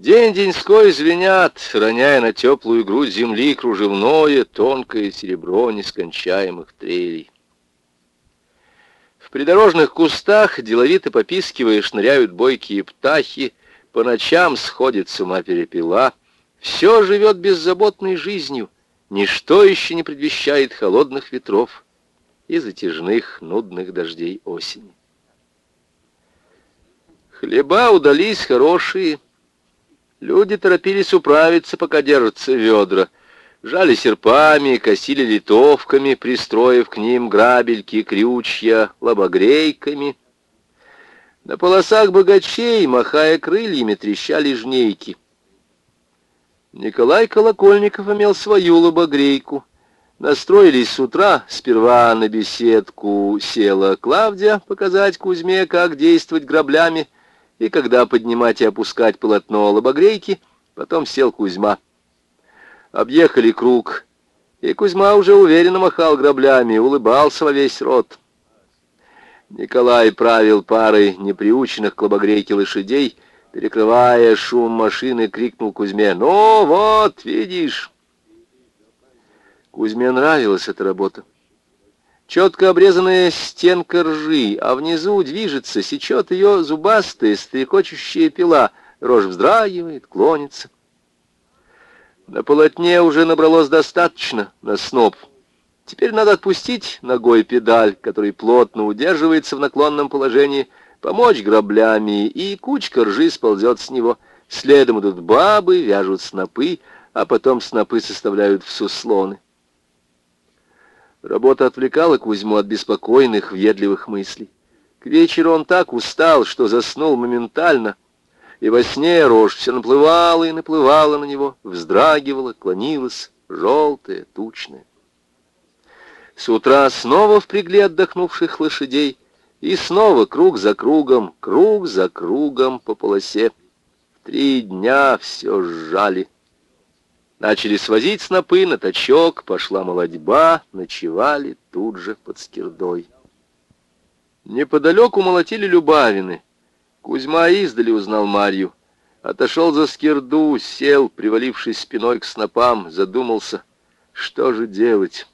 День-деньской звенят, роняя на теплую грудь земли кружевное, тонкое серебро нескончаемых трелей. В придорожных кустах, деловито попискивая, шныряют бойкие птахи, по ночам сходит с ума перепела. Все живет беззаботной жизнью, ничто еще не предвещает холодных ветров и затяжных нудных дождей осени. Хлеба удались хорошие, люди торопились управиться, пока держатся ведра — Жали серпами, косили литовками, пристроив к ним грабельки, крючья, лобогрейками. На полосах богачей, махая крыльями, трещали жнейки. Николай Колокольников имел свою лобогрейку. Настроились с утра, сперва на беседку села Клавдия показать Кузьме, как действовать граблями, и когда поднимать и опускать полотно лобогрейки, потом сел Кузьма. Объехали круг, и Кузьма уже уверенно махал граблями, улыбался во весь рот. Николай правил парой неприученных к лобогрейке лошадей, перекрывая шум машины, крикнул Кузьме, «Ну вот, видишь!» Кузьме нравилась эта работа. Четко обрезанная стенка ржи, а внизу движется, сечет ее зубастая, стрекочущая пила. Рожь вздрагивает, клонится. На полотне уже набралось достаточно на сноп. Теперь надо отпустить ногой педаль, который плотно удерживается в наклонном положении, помочь граблями, и кучка ржи сползет с него. Следом идут бабы, вяжут снопы, а потом снопы составляют в суслоны. Работа отвлекала Кузьму от беспокойных, въедливых мыслей. К вечеру он так устал, что заснул моментально — и во сне рожь все наплывала и наплывала на него, вздрагивала, клонилась, желтая, тучная. С утра снова впрягли отдохнувших лошадей, и снова круг за кругом, круг за кругом по полосе. Три дня все сжали. Начали свозить снопы на точок, пошла молодьба, ночевали тут же под скирдой. Неподалеку молотили любавины — Кузьма издали узнал Марью. Отошел за скирду, сел, привалившись спиной к снопам, задумался, что же делать.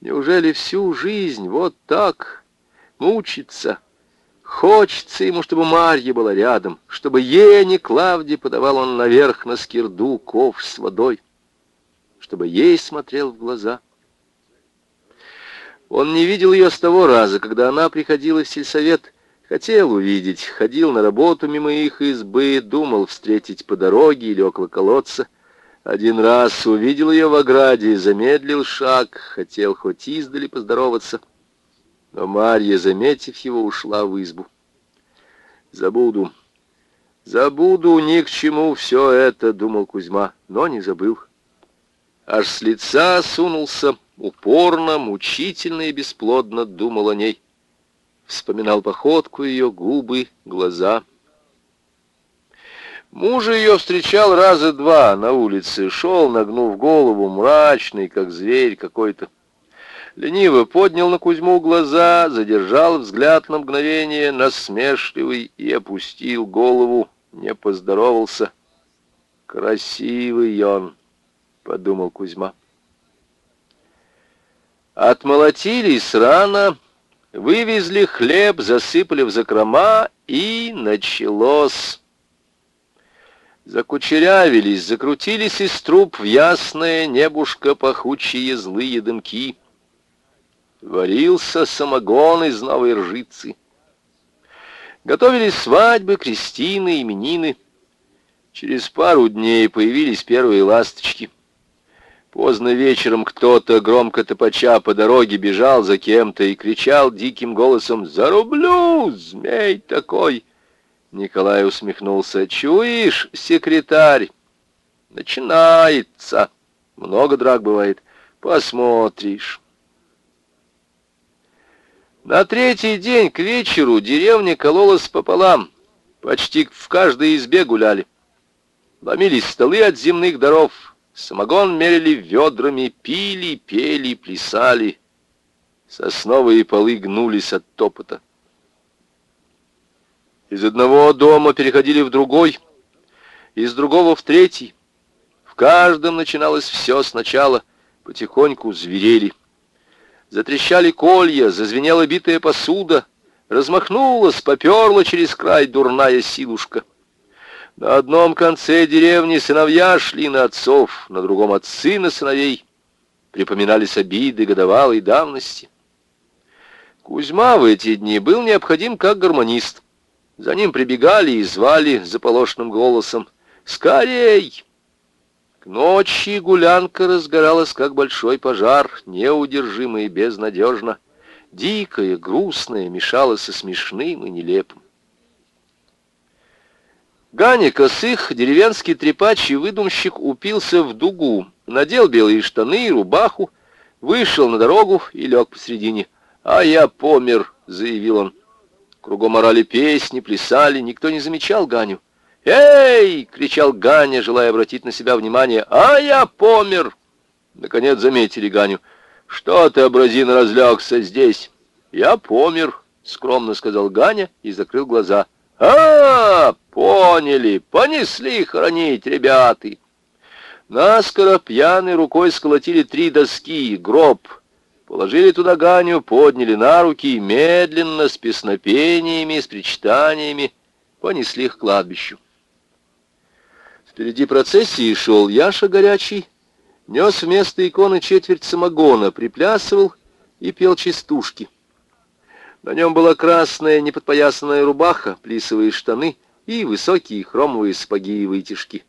Неужели всю жизнь вот так мучиться? Хочется ему, чтобы Марья была рядом, чтобы Ене Клавде подавал он наверх на скирду ковш с водой, чтобы ей смотрел в глаза. Он не видел ее с того раза, когда она приходила в сельсовет, Хотел увидеть, ходил на работу мимо их избы, думал встретить по дороге или около колодца. Один раз увидел ее в ограде, замедлил шаг, хотел хоть издали поздороваться. Но Марья, заметив его, ушла в избу. «Забуду, забуду, ни к чему все это», — думал Кузьма, но не забыл. Аж с лица сунулся, упорно, мучительно и бесплодно думал о ней вспоминал походку ее, губы, глаза. Мужа ее встречал раза два на улице, шел, нагнув голову, мрачный, как зверь какой-то. Лениво поднял на Кузьму глаза, задержал взгляд на мгновение, насмешливый, и опустил голову, не поздоровался. «Красивый он», — подумал Кузьма. Отмолотились рано, Вывезли хлеб, засыпали в закрома, и началось. Закучерявились, закрутились из труб в ясное небушко пахучие злые дымки. Варился самогон из новой ржицы. Готовились свадьбы, крестины, именины. Через пару дней появились первые ласточки. Поздно вечером кто-то, громко топача по дороге, бежал за кем-то и кричал диким голосом «Зарублю! Змей такой!» Николай усмехнулся. «Чуешь, секретарь? Начинается. Много драк бывает. Посмотришь». На третий день к вечеру деревня кололась пополам. Почти в каждой избе гуляли. Ломились столы от земных даров, Самогон мерили ведрами, пили, пели, плясали. Сосновые полы гнулись от топота. Из одного дома переходили в другой. из другого в третий. В каждом начиналось все сначала, потихоньку зверели. Затрещали колья, зазвенела битая посуда, размахнулась, поперла через край дурная силушка. На одном конце деревни сыновья шли на отцов, на другом отцы на сыновей. Припоминались обиды годовалой давности. Кузьма в эти дни был необходим как гармонист. За ним прибегали и звали заполошенным голосом «Скорей!». К ночи гулянка разгоралась, как большой пожар, неудержимо и безнадежно. Дикая, грустная, мешалась со смешным и нелепым. Ганя Косых, деревенский трепач и выдумщик, упился в дугу, надел белые штаны и рубаху, вышел на дорогу и лег посредине. «А я помер», — заявил он. Кругом орали песни, плясали, никто не замечал Ганю. «Эй!» — кричал Ганя, желая обратить на себя внимание. «А я помер!» Наконец заметили Ганю. «Что ты, образин, разлегся здесь?» «Я помер», — скромно сказал Ганя и закрыл глаза. «А, поняли, понесли хоронить ребята!» Наскоро пьяной рукой сколотили три доски, гроб, положили туда Ганю, подняли на руки и медленно, с песнопениями, с причитаниями, понесли их к кладбищу. Впереди процессии шел Яша Горячий, нес вместо иконы четверть самогона, приплясывал и пел частушки. На нем была красная неподпоясанная рубаха, плисовые штаны и высокие хромовые сапоги и вытяжки.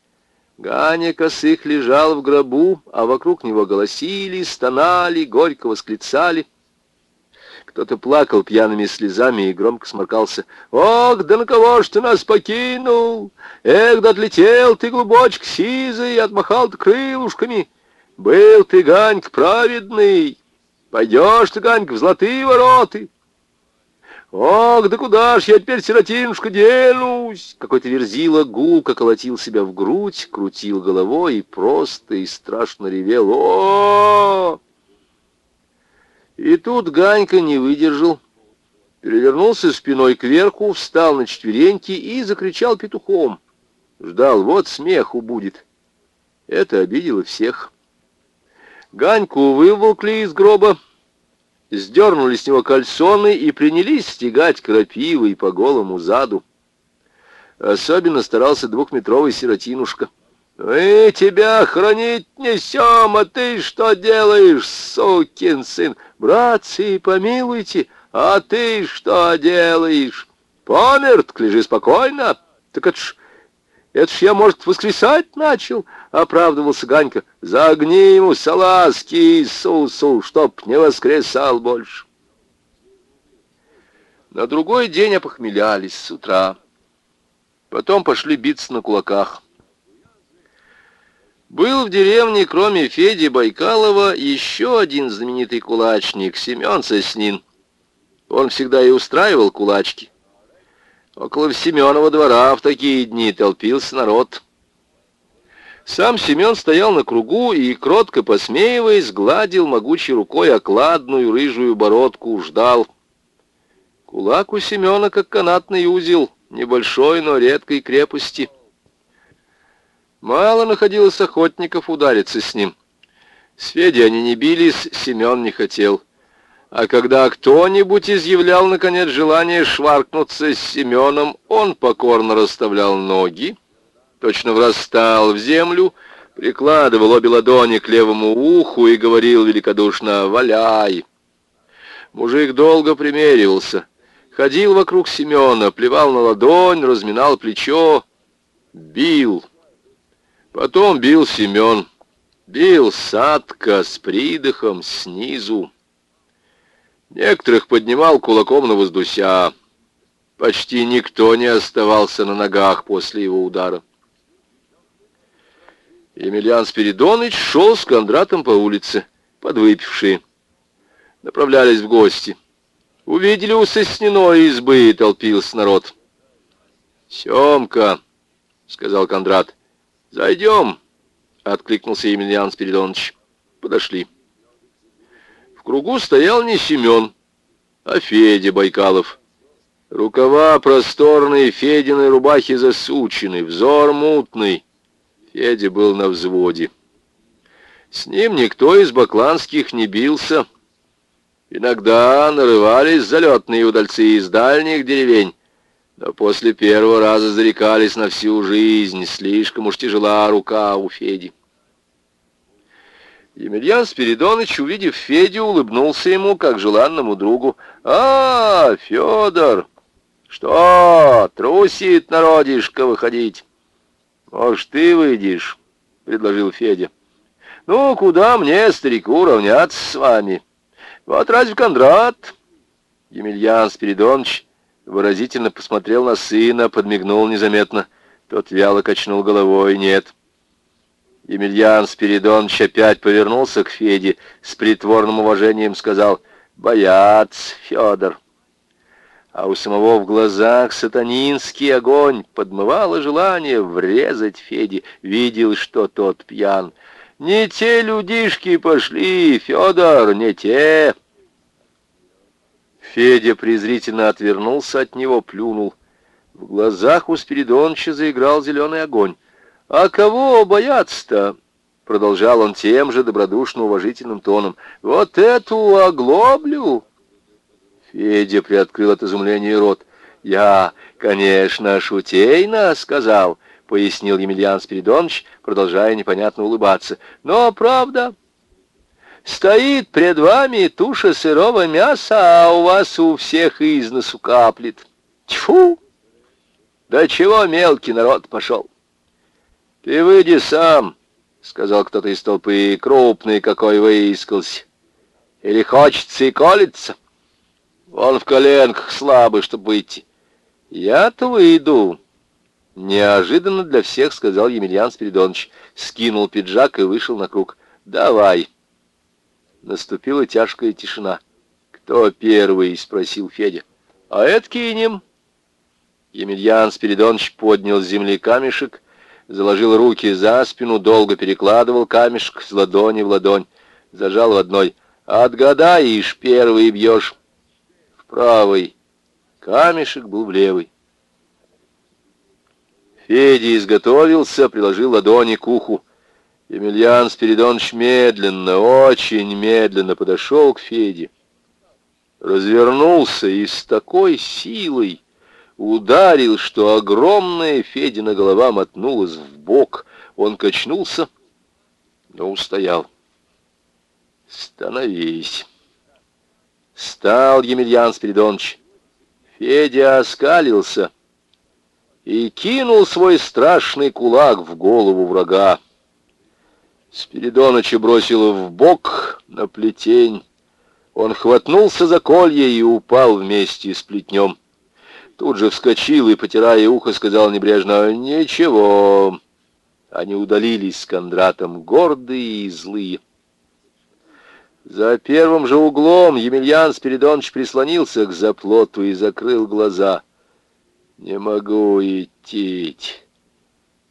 Ганя Косых лежал в гробу, а вокруг него голосили, стонали, горько восклицали — кто-то плакал пьяными слезами и громко сморкался. «Ох, да на кого ж ты нас покинул? Эх, да отлетел ты, глубочек сизый, отмахал ты крылышками. Был ты, Ганьк, праведный, пойдешь ты, Ганьк, в золотые вороты». «Ох, да куда ж я теперь, сиротинушка, денусь?» Какой-то верзила гулко колотил себя в грудь, крутил головой и просто и страшно ревел. о и тут Ганька не выдержал, перевернулся спиной кверху, встал на четвереньки и закричал петухом. Ждал, вот смеху будет. Это обидело всех. Ганьку выволкли из гроба, сдернули с него кальсоны и принялись стегать крапивой по голому заду. Особенно старался двухметровый сиротинушка. «Мы тебя хранить несем, а ты что делаешь, сукин сын? Братцы, помилуйте, а ты что делаешь? Помер, так лежи спокойно. Так это ж, это ж я, может, воскресать начал?» — оправдывался Ганька. «Загни ему салазки Иисусу, чтоб не воскресал больше». На другой день опохмелялись с утра. Потом пошли биться на кулаках. Был в деревне, кроме Феди Байкалова, еще один знаменитый кулачник, Семен Соснин. Он всегда и устраивал кулачки. Около Семенова двора в такие дни толпился народ. Сам Семен стоял на кругу и, кротко посмеиваясь, гладил могучей рукой окладную рыжую бородку, ждал. Кулак у Семена, как канатный узел, небольшой, но редкой крепости — Мало находилось охотников удариться с ним. С Федей они не бились, Семен не хотел. А когда кто-нибудь изъявлял, наконец, желание шваркнуться с Семеном, он покорно расставлял ноги, точно врастал в землю, прикладывал обе ладони к левому уху и говорил великодушно «Валяй!». Мужик долго примеривался, ходил вокруг Семена, плевал на ладонь, разминал плечо, бил — Потом бил Семен. Бил садка с придыхом снизу. Некоторых поднимал кулаком на воздуся. Почти никто не оставался на ногах после его удара. Емельян Спиридоныч шел с Кондратом по улице, подвыпившие. Направлялись в гости. Увидели у сосняной избы, толпился народ. «Семка», — сказал Кондрат, «Зайдем!» — откликнулся Емельян Спиридонович. Подошли. В кругу стоял не Семен, а Федя Байкалов. Рукава просторные, Фединой рубахи засучены, взор мутный. Федя был на взводе. С ним никто из бакланских не бился. Иногда нарывались залетные удальцы из дальних деревень, но после первого раза зарекались на всю жизнь, слишком уж тяжела рука у Феди. Емельян Спиридоныч, увидев Федю, улыбнулся ему, как желанному другу. «А, Федор, что, трусит народишко выходить?» «Может, ты выйдешь?» — предложил Федя. «Ну, куда мне, старику, равняться с вами? Вот разве Кондрат?» Емельян Спиридонович выразительно посмотрел на сына, подмигнул незаметно. Тот вяло качнул головой. «Нет». Емельян Спиридонович опять повернулся к Феде, с притворным уважением сказал «Бояц, Федор». А у самого в глазах сатанинский огонь подмывало желание врезать Феде. Видел, что тот пьян. «Не те людишки пошли, Федор, не те!» Федя презрительно отвернулся от него, плюнул. В глазах у Спиридоновича заиграл зеленый огонь. «А кого бояться-то?» Продолжал он тем же добродушно-уважительным тоном. «Вот эту оглоблю!» Федя приоткрыл от изумления рот. «Я, конечно, шутейно сказал», — пояснил Емельян Спиридонович, продолжая непонятно улыбаться. «Но правда...» Стоит пред вами туша сырого мяса, а у вас у всех из носу каплет. Тьфу! Да чего мелкий народ пошел? Ты выйди сам, — сказал кто-то из толпы, — крупный какой выискался. Или хочется и колется? Он в коленках слабый, чтобы выйти. Я-то выйду. Неожиданно для всех, — сказал Емельян Спиридонович. Скинул пиджак и вышел на круг. Давай. Наступила тяжкая тишина. «Кто первый?» — спросил Федя. «А это кинем». Емельян Спиридонович поднял с земли камешек, заложил руки за спину, долго перекладывал камешек с ладони в ладонь, зажал в одной. «Отгадаешь, первый бьешь». В правый. Камешек был в левый. Федя изготовился, приложил ладони к уху. Емельян Спиридонович медленно, очень медленно подошел к Феде, развернулся и с такой силой ударил, что огромная Федина голова мотнулась в бок. Он качнулся, но устоял. «Становись!» Стал Емельян Спиридонович. Федя оскалился и кинул свой страшный кулак в голову врага. Спиридоныча бросило в бок на плетень. Он хватнулся за колье и упал вместе с плетнем. Тут же вскочил и, потирая ухо, сказал небрежно «Ничего». Они удалились с Кондратом, гордые и злые. За первым же углом Емельян Спиридонович прислонился к заплоту и закрыл глаза. «Не могу идти».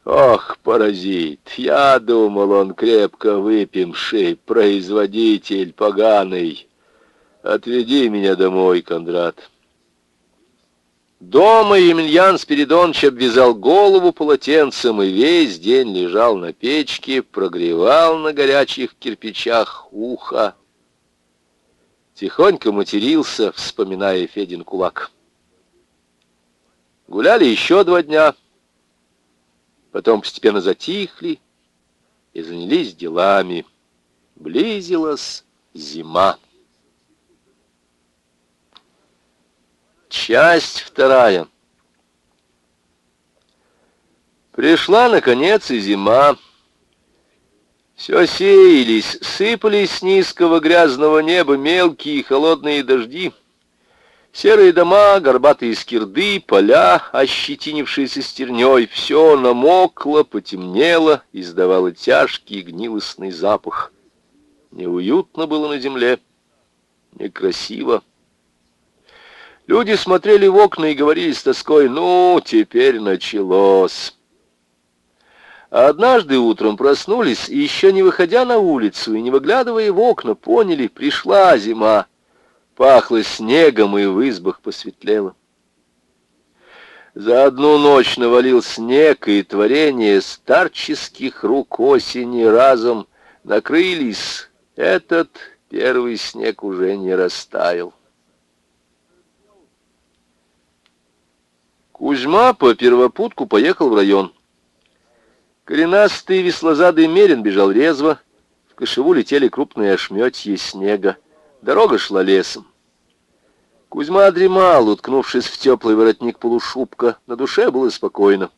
Ох, паразит, я думал, он крепко выпивший, производитель поганый. Отведи меня домой, Кондрат. Дома Емельян Спиридонович обвязал голову полотенцем и весь день лежал на печке, прогревал на горячих кирпичах ухо. Тихонько матерился, вспоминая Федин кулак. Гуляли еще два дня — потом постепенно затихли и занялись делами. Близилась зима. Часть вторая. Пришла, наконец, и зима. Все сеялись, сыпались с низкого грязного неба мелкие холодные дожди. Серые дома, горбатые скирды, поля, ощетинившиеся стерней, все намокло, потемнело, издавало тяжкий гнилостный запах. Неуютно было на земле, некрасиво. Люди смотрели в окна и говорили с тоской, ну, теперь началось. Однажды утром проснулись, и еще не выходя на улицу и не выглядывая в окна, поняли, пришла зима. Пахло снегом, и в избах посветлело. За одну ночь навалил снег, и творение старческих рук осени разом накрылись. Этот первый снег уже не растаял. Кузьма по первопутку поехал в район. Коренастый веслозадый мерин бежал резво, в кошеву летели крупные ошметья снега. Дорога шла лесом. Кузьма дремал, уткнувшись в теплый воротник полушубка. На душе было спокойно.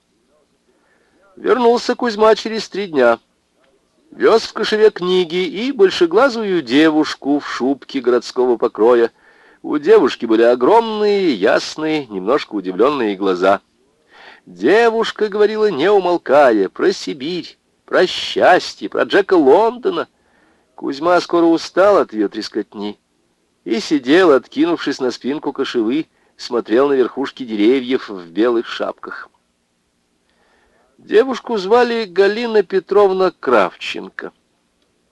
Вернулся Кузьма через три дня. Вез в кошеве книги и большеглазую девушку в шубке городского покроя, у девушки были огромные, ясные, немножко удивленные глаза. Девушка говорила, не умолкая, про Сибирь, про счастье, про Джека Лондона. Кузьма скоро устал от ее трескотни и сидел, откинувшись на спинку кошевы, смотрел на верхушки деревьев в белых шапках. Девушку звали Галина Петровна Кравченко.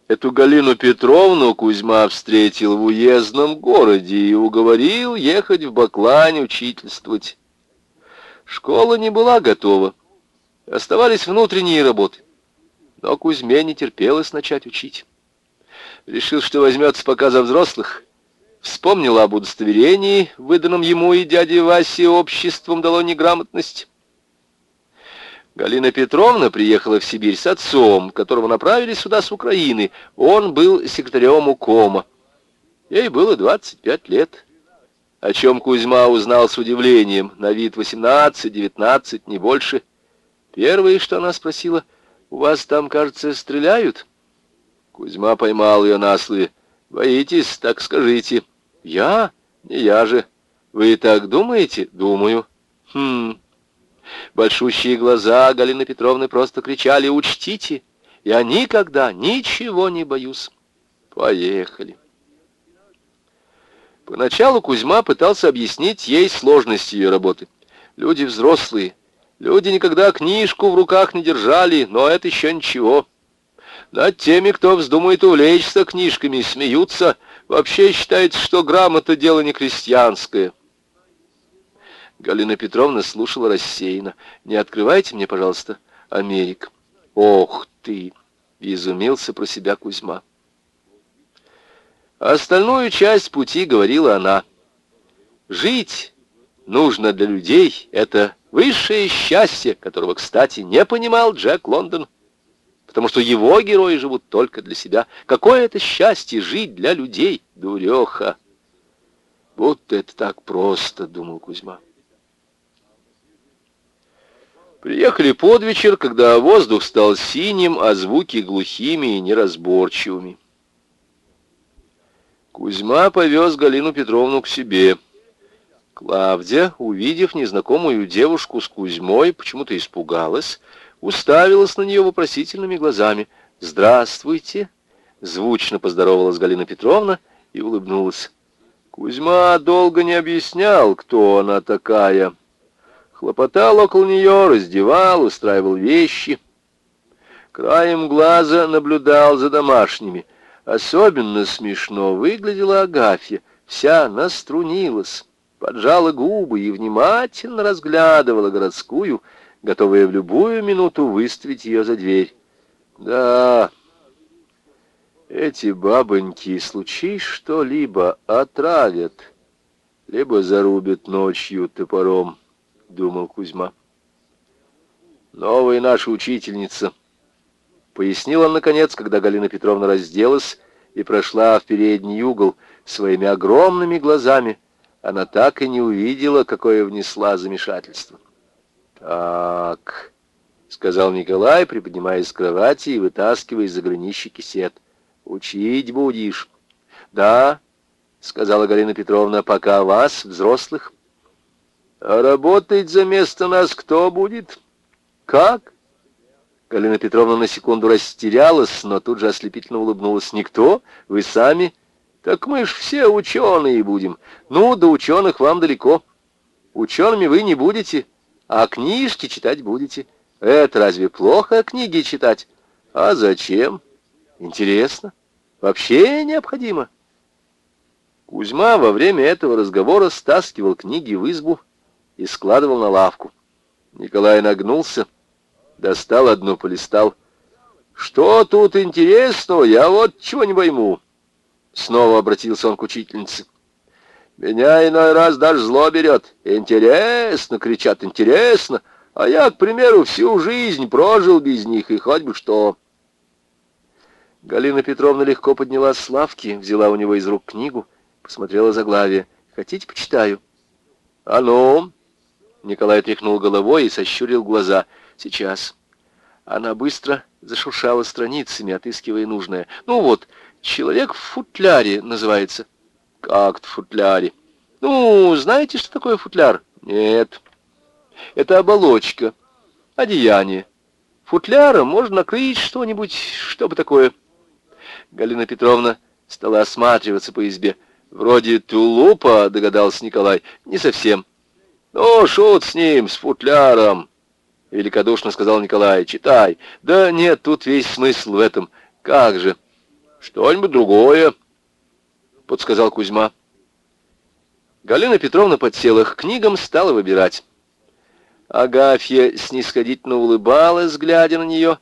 Эту Галину Петровну Кузьма встретил в уездном городе и уговорил ехать в Баклань учительствовать. Школа не была готова. Оставались внутренние работы. Но Кузьме не терпелось начать учить. Решил, что возьмется пока за взрослых. Вспомнил об удостоверении, выданном ему и дяде Васе обществом дало неграмотность. Галина Петровна приехала в Сибирь с отцом, которого направили сюда с Украины. Он был секретарем укома. Ей было 25 лет, о чем Кузьма узнал с удивлением. На вид 18-19, не больше. Первое, что она спросила, «У вас там, кажется, стреляют?» Кузьма поймал ее на слове. «Боитесь, так скажите». «Я? Не я же». «Вы так думаете?» «Думаю». «Хм...» Большущие глаза Галины Петровны просто кричали «Учтите! Я никогда ничего не боюсь!» Поехали. Поначалу Кузьма пытался объяснить ей сложность ее работы. Люди взрослые, люди никогда книжку в руках не держали, но это еще ничего. Над теми, кто вздумает увлечься книжками, смеются, вообще считается, что грамота — дело не крестьянское. Галина Петровна слушала рассеянно. «Не открывайте мне, пожалуйста, Америк». «Ох ты!» — изумился про себя Кузьма. Остальную часть пути говорила она. «Жить нужно для людей. Это высшее счастье, которого, кстати, не понимал Джек Лондон, потому что его герои живут только для себя. Какое это счастье жить для людей, дуреха!» «Будто это так просто», — думал Кузьма. Приехали под вечер, когда воздух стал синим, а звуки глухими и неразборчивыми. Кузьма повез Галину Петровну к себе. Клавдия, увидев незнакомую девушку с Кузьмой, почему-то испугалась, уставилась на нее вопросительными глазами. «Здравствуйте!» — звучно поздоровалась Галина Петровна и улыбнулась. Кузьма долго не объяснял, кто она такая — Хлопотал около нее, раздевал, устраивал вещи. Краем глаза наблюдал за домашними. Особенно смешно выглядела Агафья. Вся наструнилась, поджала губы и внимательно разглядывала городскую, готовая в любую минуту выставить ее за дверь. Да, эти бабоньки, случись что-либо, отравят, либо зарубят ночью топором. — думал Кузьма. «Новая наша учительница», — пояснил он, наконец, когда Галина Петровна разделась и прошла в передний угол своими огромными глазами. Она так и не увидела, какое внесла замешательство. «Так», — сказал Николай, приподнимаясь с кровати и вытаскивая из-за гранища кисет. «Учить будешь?» «Да», — сказала Галина Петровна, — «пока вас, взрослых, а работать за место нас кто будет? Как? Галина Петровна на секунду растерялась, но тут же ослепительно улыбнулась. Никто? Вы сами? Так мы ж все ученые будем. Ну, до ученых вам далеко. Учеными вы не будете, а книжки читать будете. Это разве плохо книги читать? А зачем? Интересно. Вообще необходимо. Кузьма во время этого разговора стаскивал книги в избу, и складывал на лавку. Николай нагнулся, достал одну, полистал. «Что тут интересного? Я вот чего не пойму». Снова обратился он к учительнице. «Меня иной раз даже зло берет. Интересно!» — кричат, «интересно!» А я, к примеру, всю жизнь прожил без них, и хоть бы что. Галина Петровна легко поднялась с лавки, взяла у него из рук книгу, посмотрела заглавие. «Хотите, почитаю?» «А ну!» Николай тряхнул головой и сощурил глаза. «Сейчас». Она быстро зашуршала страницами, отыскивая нужное. «Ну вот, «Человек в футляре» называется. «Как в футляре?» «Ну, знаете, что такое футляр?» «Нет». «Это оболочка, одеяние. Футляром можно накрыть что-нибудь, что бы такое». Галина Петровна стала осматриваться по избе. «Вроде тулупа», — догадался Николай. «Не совсем». «Ну, шут с ним, с футляром», — великодушно сказал Николай. «Читай». «Да нет, тут весь смысл в этом. Как же?» «Что-нибудь другое», — подсказал Кузьма. Галина Петровна подсела к книгам, стала выбирать. Агафья снисходительно улыбалась, глядя на нее.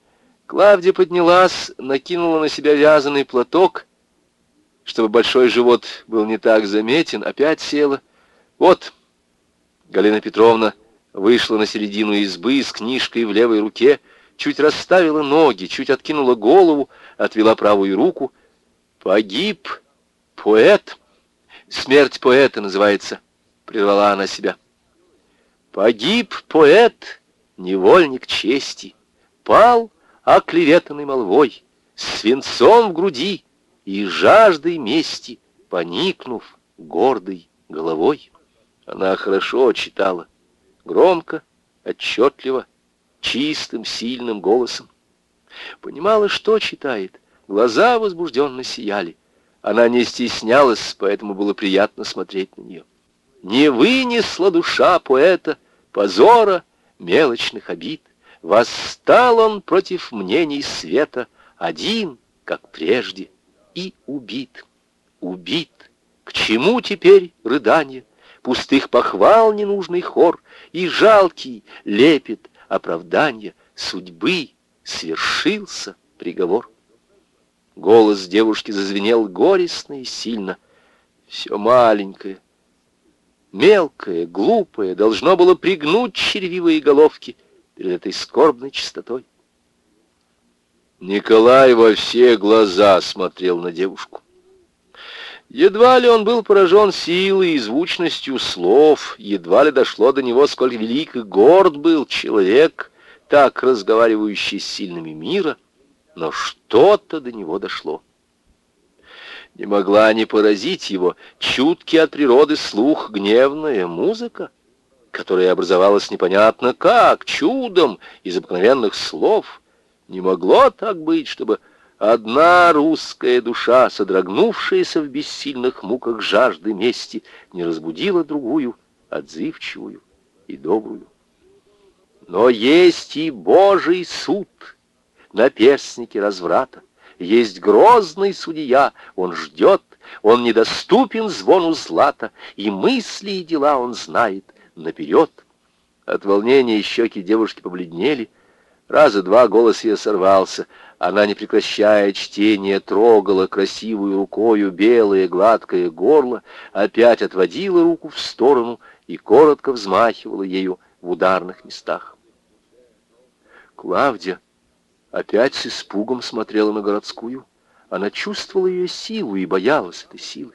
Клавдия поднялась, накинула на себя вязаный платок, чтобы большой живот был не так заметен, опять села. Вот, Галина Петровна вышла на середину избы с книжкой в левой руке, чуть расставила ноги, чуть откинула голову, отвела правую руку. «Погиб поэт. Смерть поэта называется», — прервала она себя. «Погиб поэт, невольник чести, пал оклеветанный молвой, свинцом в груди и жаждой мести, поникнув гордой головой». Она хорошо читала, громко, отчетливо, чистым, сильным голосом. Понимала, что читает. Глаза возбужденно сияли. Она не стеснялась, поэтому было приятно смотреть на нее. Не вынесла душа поэта позора мелочных обид. Восстал он против мнений света, один, как прежде, и убит. Убит. К чему теперь рыдание? Пустых похвал ненужный хор и жалкий лепет оправдания судьбы свершился приговор. Голос девушки зазвенел горестно и сильно. Все маленькое, мелкое, глупое должно было пригнуть червивые головки перед этой скорбной чистотой. Николай во все глаза смотрел на девушку. Едва ли он был поражен силой и звучностью слов, едва ли дошло до него, сколь велик и горд был человек, так разговаривающий с сильными мира, но что-то до него дошло. Не могла не поразить его чуткий от природы слух гневная музыка, которая образовалась непонятно как, чудом из обыкновенных слов. Не могло так быть, чтобы одна русская душа, содрогнувшаяся в бессильных муках жажды мести, не разбудила другую, отзывчивую и добрую. Но есть и Божий суд на перстнике разврата. Есть грозный судья, он ждет, он недоступен звону злата, и мысли и дела он знает наперед. От волнения щеки девушки побледнели, раза два голос ее сорвался. Она, не прекращая чтения, трогала красивую рукою белое гладкое горло, опять отводила руку в сторону и коротко взмахивала ею в ударных местах. Клавдия опять с испугом смотрела на городскую. Она чувствовала ее силу и боялась этой силы.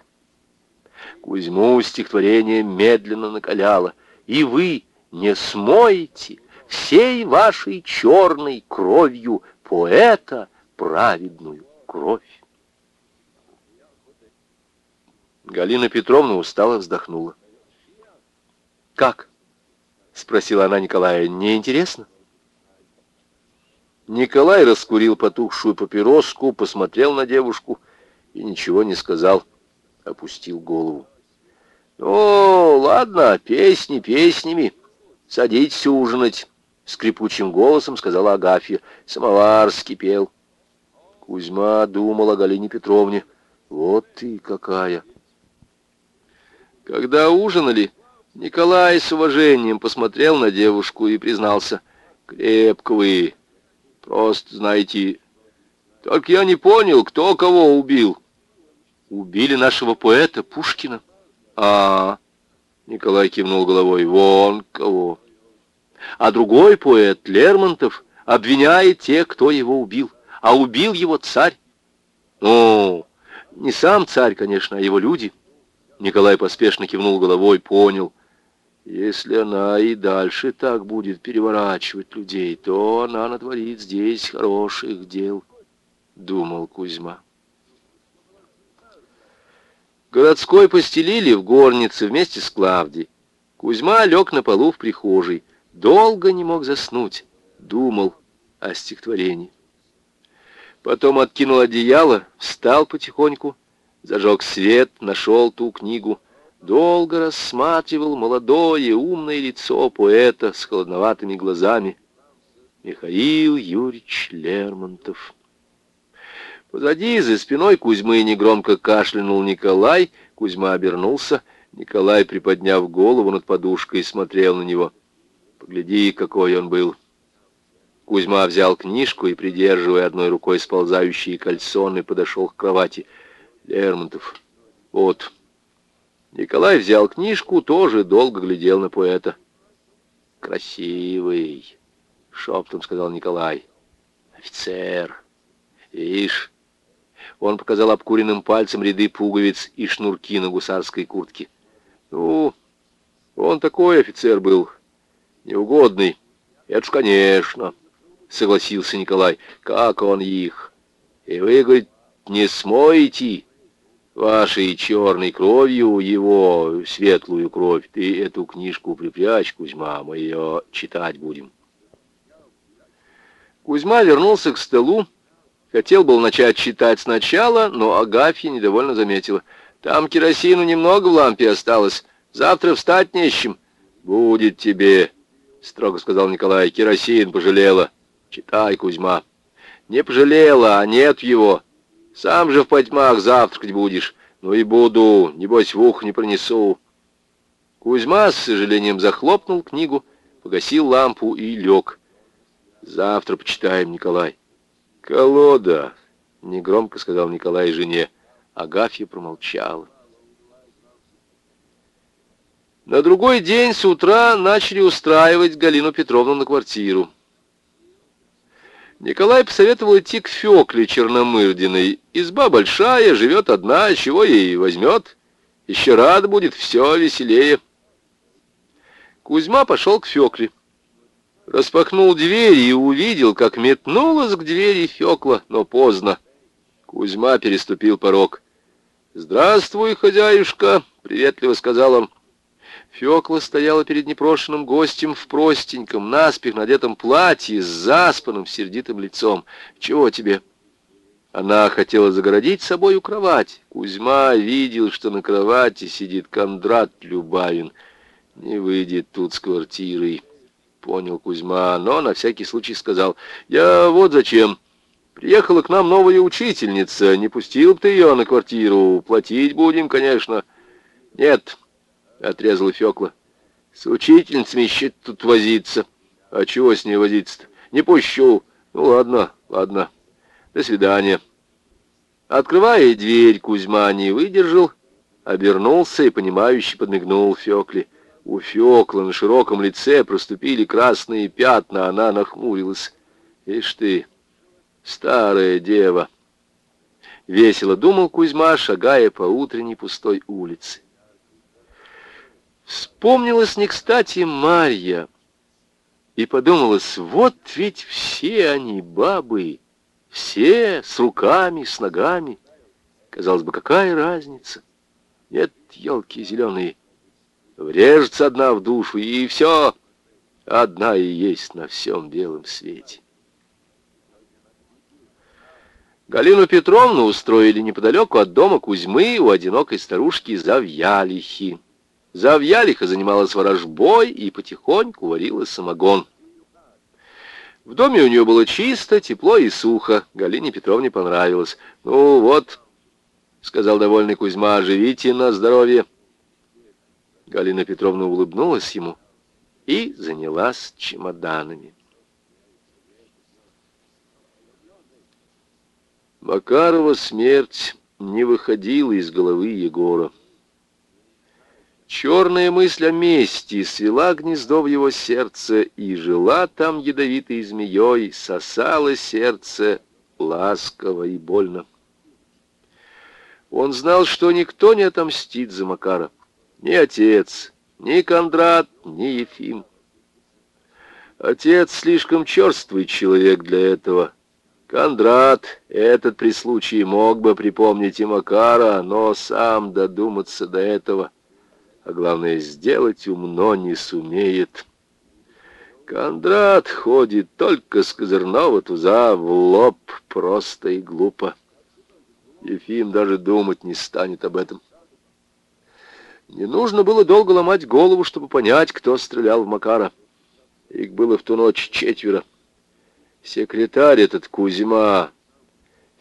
Кузьму стихотворение медленно накаляло. «И вы не смоете всей вашей черной кровью поэта праведную кровь». Галина Петровна устало вздохнула. «Как?» — спросила она Николая. «Неинтересно?» Николай раскурил потухшую папироску, посмотрел на девушку и ничего не сказал, опустил голову. «Ну, ладно, песни песнями. Садитесь ужинать», — скрипучим голосом сказала Агафья. Самовар скипел. Кузьма думал о Галине Петровне. «Вот ты какая!» Когда ужинали, Николай с уважением посмотрел на девушку и признался. «Крепко вы, просто знаете. Только я не понял, кто кого убил». «Убили нашего поэта Пушкина». «А, -а, -а Николай кивнул головой, вон кого. А другой поэт, Лермонтов, обвиняет тех, кто его убил. А убил его царь. Ну, не сам царь, конечно, а его люди. Николай поспешно кивнул головой, понял. Если она и дальше так будет переворачивать людей, то она натворит здесь хороших дел, думал Кузьма. Городской постелили в горнице вместе с Клавдией. Кузьма лег на полу в прихожей. Долго не мог заснуть. Думал о стихотворении. Потом откинул одеяло, встал потихоньку, зажег свет, нашел ту книгу. Долго рассматривал молодое, умное лицо поэта с холодноватыми глазами. Михаил Юрьевич Лермонтов. Позади, за спиной Кузьмы негромко кашлянул Николай. Кузьма обернулся. Николай, приподняв голову над подушкой, смотрел на него. Погляди, какой он был. Кузьма взял книжку и, придерживая одной рукой сползающие кальсоны, подошел к кровати. Лермонтов. Вот. Николай взял книжку, тоже долго глядел на поэта. «Красивый», — шептом сказал Николай. «Офицер. Ишь, он показал обкуренным пальцем ряды пуговиц и шнурки на гусарской куртке. «Ну, он такой офицер был, неугодный. Это ж, конечно», — согласился Николай. «Как он их? И вы, говорит, не смоете вашей черной кровью его светлую кровь. Ты эту книжку припрячь, Кузьма, мы ее читать будем». Кузьма вернулся к столу, Хотел был начать читать сначала, но Агафья недовольно заметила. «Там керосину немного в лампе осталось. Завтра встать нечем». «Будет тебе», — строго сказал Николай. «Керосин пожалела. Читай, Кузьма». «Не пожалела, а нет его. Сам же в потьмах завтракать будешь. Ну и буду, небось, в ух не пронесу». Кузьма с сожалением захлопнул книгу, погасил лампу и лег. «Завтра почитаем, Николай». «Колода!» — негромко сказал Николай жене. Агафья промолчала. На другой день с утра начали устраивать Галину Петровну на квартиру. Николай посоветовал идти к Фекле Черномырдиной. Изба большая, живет одна, чего ей возьмет. Еще рад будет, все веселее. Кузьма пошел к Фекле распахнул дверь и увидел, как метнулась к двери Фёкла, но поздно. Кузьма переступил порог. «Здравствуй, хозяюшка!» — приветливо сказал он. Фёкла стояла перед непрошенным гостем в простеньком, наспех надетом платье с заспанным сердитым лицом. «Чего тебе?» Она хотела загородить собою кровать. Кузьма видел, что на кровати сидит Кондрат Любавин. Не выйдет тут с квартирой понял Кузьма, но на всякий случай сказал, «Я вот зачем. Приехала к нам новая учительница, не пустил бы ты ее на квартиру, платить будем, конечно». «Нет», — отрезала Фёкла, — «с учительницами еще тут возиться». «А чего с ней возиться-то? Не пущу. Ну ладно, ладно. До свидания». Открывая дверь, Кузьма не выдержал, обернулся и, понимающе подмигнул Фёкле. У Фёкла на широком лице проступили красные пятна, она нахмурилась. «Ишь ты, старая дева!» Весело думал Кузьма, шагая по утренней пустой улице. Вспомнилась не кстати Марья, и подумалось, вот ведь все они бабы, все с руками, с ногами. Казалось бы, какая разница? Нет, елки зеленые, Врежется одна в душу, и все. Одна и есть на всем белом свете. Галину Петровну устроили неподалеку от дома Кузьмы у одинокой старушки Завьялихи. Завьялиха занималась ворожбой и потихоньку варила самогон. В доме у нее было чисто, тепло и сухо. Галине Петровне понравилось. «Ну вот», — сказал довольный Кузьма, — «живите на здоровье». Галина Петровна улыбнулась ему и занялась чемоданами. Макарова смерть не выходила из головы Егора. Черная мысль о мести свела гнездо в его сердце и жила там ядовитой змеей, сосала сердце ласково и больно. Он знал, что никто не отомстит за Макара. Ни отец, ни Кондрат, ни Ефим. Отец слишком черствый человек для этого. Кондрат этот при случае мог бы припомнить и Макара, но сам додуматься до этого, а главное, сделать умно не сумеет. Кондрат ходит только с козырного туза в лоб просто и глупо. Ефим даже думать не станет об этом. Не нужно было долго ломать голову, чтобы понять, кто стрелял в Макара. Их было в ту ночь четверо. Секретарь этот Кузьма,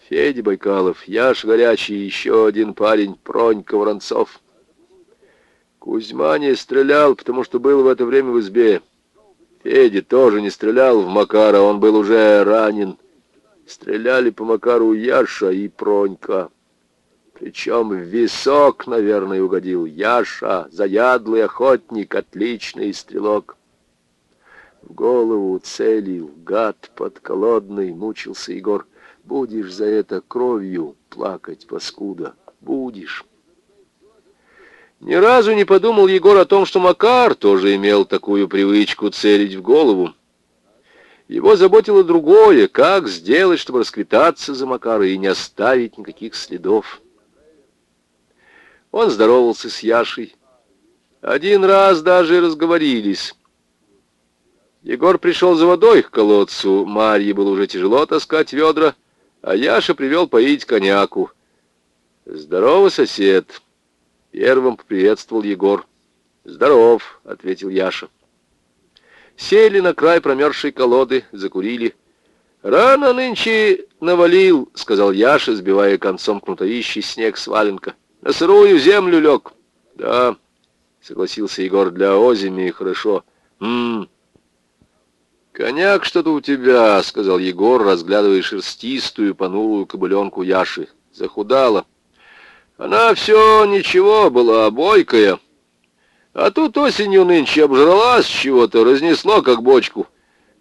Федя Байкалов, Яш Горячий еще один парень, Пронька Воронцов. Кузьма не стрелял, потому что был в это время в избе. Федя тоже не стрелял в Макара, он был уже ранен. Стреляли по Макару Яша и Пронька. Причем в висок, наверное, угодил Яша, заядлый охотник, отличный стрелок. В голову целил, гад подколодный, мучился Егор. Будешь за это кровью плакать, паскуда, будешь. Ни разу не подумал Егор о том, что Макар тоже имел такую привычку целить в голову. Его заботило другое, как сделать, чтобы расквитаться за Макара и не оставить никаких следов. Он здоровался с Яшей. Один раз даже разговорились. Егор пришел за водой к колодцу, Марье было уже тяжело таскать ведра, а Яша привел поить коньяку. «Здорово, сосед!» Первым поприветствовал Егор. «Здоров!» — ответил Яша. Сели на край промерзшей колоды, закурили. «Рано нынче навалил», — сказал Яша, сбивая концом кнутовищий снег с валенка. «На сырую землю лег». «Да», — согласился Егор, — «для озими хорошо». «М-м-м». «Коняк что-то у тебя», — сказал Егор, разглядывая шерстистую, понурую кобыленку Яши. «Захудала». «Она все ничего была, бойкая». А тут осенью нынче обжралась чего-то, разнесло как бочку.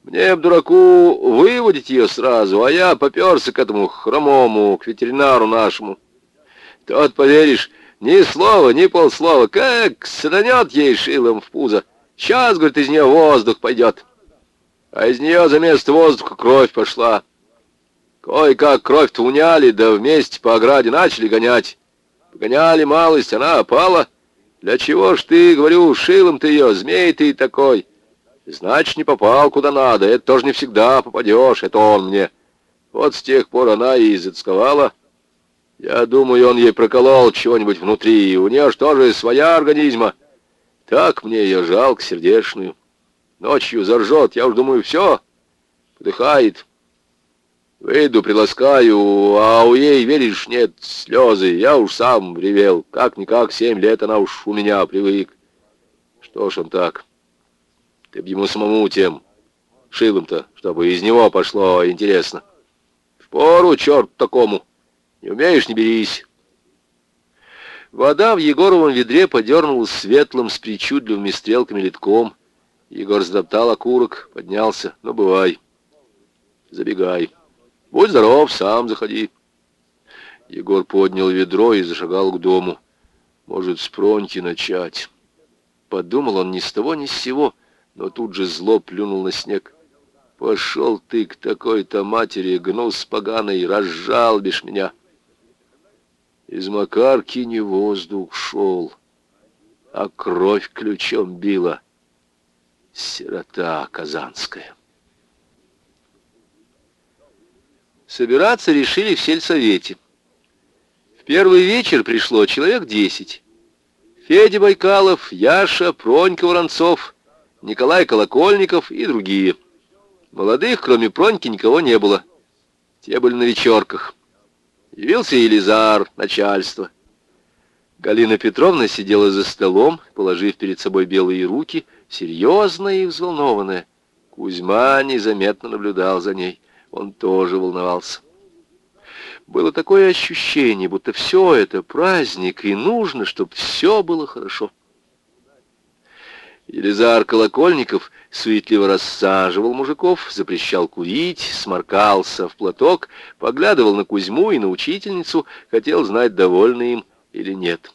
Мне б дураку выводить ее сразу, а я поперся к этому хромому, к ветеринару нашему. Тот, поверишь, ни слова, ни полслова, как саданет ей шилом в пузо. Сейчас, говорит, из нее воздух пойдет. А из нее за место воздуха кровь пошла. Кое-как кровь-то уняли, да вместе по ограде начали гонять. Погоняли малость, она опала — для чего ж ты, говорю, шилом ты ее, змей ты такой? Значит, не попал куда надо, это тоже не всегда попадешь, это он мне. Вот с тех пор она и зацковала. Я думаю, он ей проколол чего-нибудь внутри, у нее ж тоже своя организма. Так мне ее жалко, сердечную. Ночью заржет, я уж думаю, все, подыхает. Выйду, приласкаю, а у ей, веришь, нет слезы. Я уж сам ревел. Как-никак, семь лет она уж у меня привык. Что ж он так? Ты б ему самому тем шилом-то, чтобы из него пошло интересно. В пору, черт такому. Не умеешь, не берись. Вода в Егоровом ведре подернулась светлым с причудливыми стрелками литком. Егор сдоптал окурок, поднялся. Ну, бывай. Забегай. Будь здоров, сам заходи. Егор поднял ведро и зашагал к дому. Может, с Проньки начать. Подумал он ни с того, ни с сего, но тут же зло плюнул на снег. Пошел ты к такой-то матери, гнус поганый, разжалбишь меня. Из Макарки не воздух шел, а кровь ключом била. Сирота казанская. Собираться решили в сельсовете. В первый вечер пришло человек десять. Федя Байкалов, Яша, Пронька Воронцов, Николай Колокольников и другие. Молодых, кроме Проньки, никого не было. Те были на вечерках. Явился Елизар, начальство. Галина Петровна сидела за столом, положив перед собой белые руки, серьезная и взволнованная. Кузьма незаметно наблюдал за ней. Он тоже волновался. Было такое ощущение, будто все это праздник, и нужно, чтобы все было хорошо. Елизар Колокольников суетливо рассаживал мужиков, запрещал курить, сморкался в платок, поглядывал на Кузьму и на учительницу, хотел знать, довольны им или нет.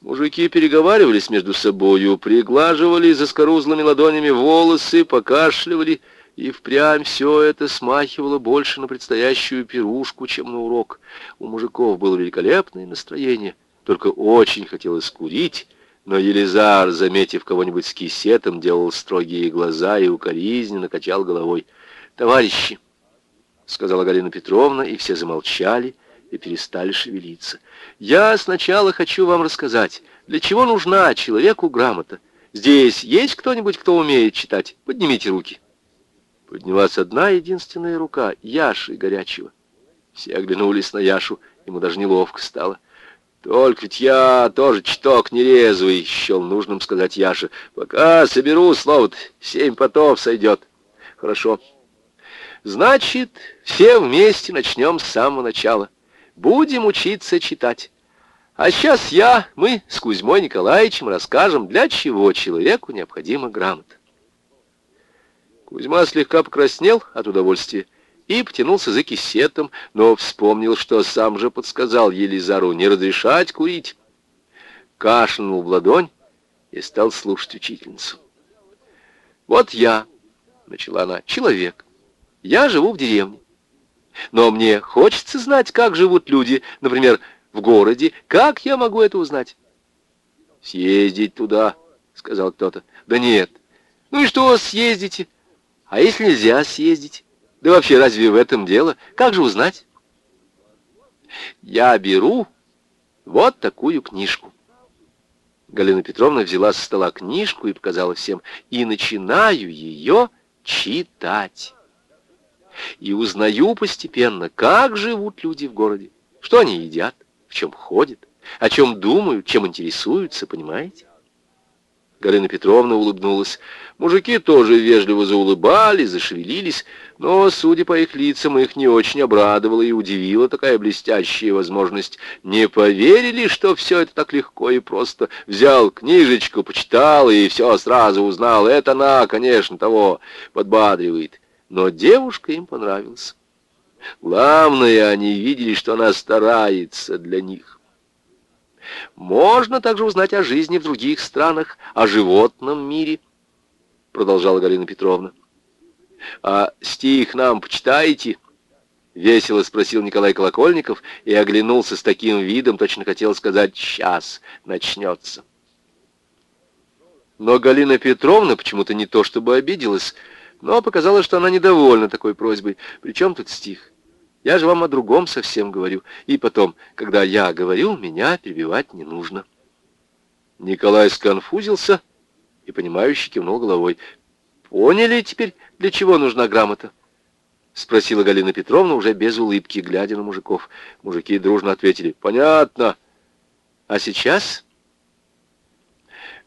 Мужики переговаривались между собою, приглаживали заскорузлыми ладонями волосы, покашливали, и впрямь все это смахивало больше на предстоящую пирушку, чем на урок. У мужиков было великолепное настроение, только очень хотелось курить, но Елизар, заметив кого-нибудь с кисетом, делал строгие глаза и укоризненно качал головой. «Товарищи!» — сказала Галина Петровна, и все замолчали и перестали шевелиться. «Я сначала хочу вам рассказать, для чего нужна человеку грамота. Здесь есть кто-нибудь, кто умеет читать? Поднимите руки». Поднялась одна единственная рука, Яши Горячего. Все оглянулись на Яшу, ему даже неловко стало. Только ведь я тоже чток нерезвый, счел нужным сказать Яша. Пока соберу слово семь потов сойдет. Хорошо. Значит, все вместе начнем с самого начала. Будем учиться читать. А сейчас я, мы с Кузьмой Николаевичем расскажем, для чего человеку необходима грамота. Кузьма слегка покраснел от удовольствия и потянулся за кисетом, но вспомнил, что сам же подсказал Елизару не разрешать курить. Кашлянул в ладонь и стал слушать учительницу. «Вот я», — начала она, — «человек. Я живу в деревне. Но мне хочется знать, как живут люди, например, в городе. Как я могу это узнать?» «Съездить туда», — сказал кто-то. «Да нет. Ну и что съездите? А если нельзя съездить?» Да вообще, разве в этом дело? Как же узнать? Я беру вот такую книжку. Галина Петровна взяла со стола книжку и показала всем, и начинаю ее читать. И узнаю постепенно, как живут люди в городе, что они едят, в чем ходят, о чем думают, чем интересуются, понимаете? Галина Петровна улыбнулась. Мужики тоже вежливо заулыбались, зашевелились, но, судя по их лицам, их не очень обрадовала и удивила такая блестящая возможность. Не поверили, что все это так легко и просто. Взял книжечку, почитал и все сразу узнал. Это она, конечно, того подбадривает. Но девушка им понравилась. Главное, они видели, что она старается для них. Можно также узнать о жизни в других странах, о животном мире, продолжала Галина Петровна. А стих нам почитаете? Весело спросил Николай Колокольников и оглянулся с таким видом, точно хотел сказать «сейчас начнется». Но Галина Петровна почему-то не то чтобы обиделась, но показала, что она недовольна такой просьбой. Причем тут стих? Я же вам о другом совсем говорю. И потом, когда я говорю, меня перебивать не нужно. Николай сконфузился и, понимающе кивнул головой. Поняли теперь, для чего нужна грамота? Спросила Галина Петровна уже без улыбки, глядя на мужиков. Мужики дружно ответили. Понятно. А сейчас...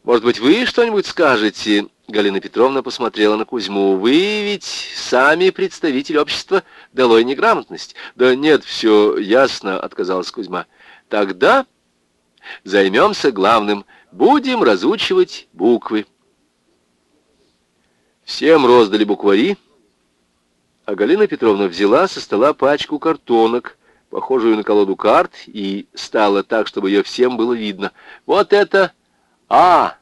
Может быть, вы что-нибудь скажете? Галина Петровна посмотрела на Кузьму. «Вы ведь сами представитель общества долой неграмотность». «Да нет, все ясно», — отказалась Кузьма. «Тогда займемся главным. Будем разучивать буквы». Всем роздали буквари, а Галина Петровна взяла со стола пачку картонок, похожую на колоду карт, и стала так, чтобы ее всем было видно. «Вот это А!»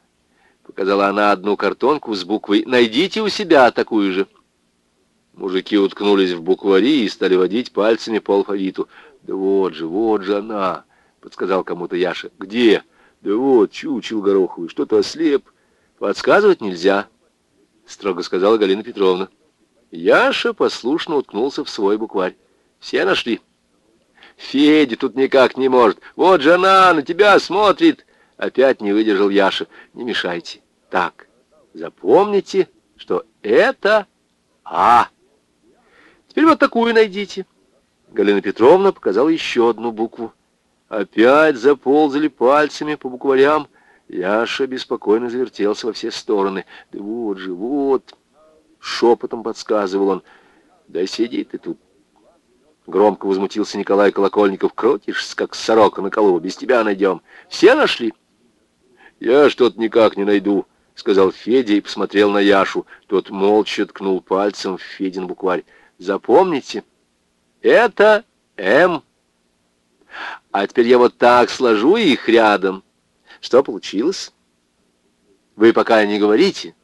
Показала она одну картонку с буквой «Найдите у себя такую же». Мужики уткнулись в буквари и стали водить пальцами по алфавиту. «Да вот же, вот же она!» — подсказал кому-то Яша. «Где?» «Да вот, чучел гороховый, что-то ослеп. Подсказывать нельзя», — строго сказала Галина Петровна. Яша послушно уткнулся в свой букварь. «Все нашли?» «Федя тут никак не может. Вот же она на тебя смотрит!» Опять не выдержал Яша. Не мешайте. Так, запомните, что это А. Теперь вот такую найдите. Галина Петровна показала еще одну букву. Опять заползали пальцами по букварям. Яша беспокойно завертелся во все стороны. Да вот же, вот. Шепотом подсказывал он. Да сиди ты тут. Громко возмутился Николай Колокольников. Крутишься, как сорока на колу. Без тебя найдем. Все нашли? Я что-то никак не найду, сказал Федя и посмотрел на Яшу. Тот молча ткнул пальцем в Федин букварь. Запомните, это М. А теперь я вот так сложу их рядом. Что получилось? Вы пока не говорите.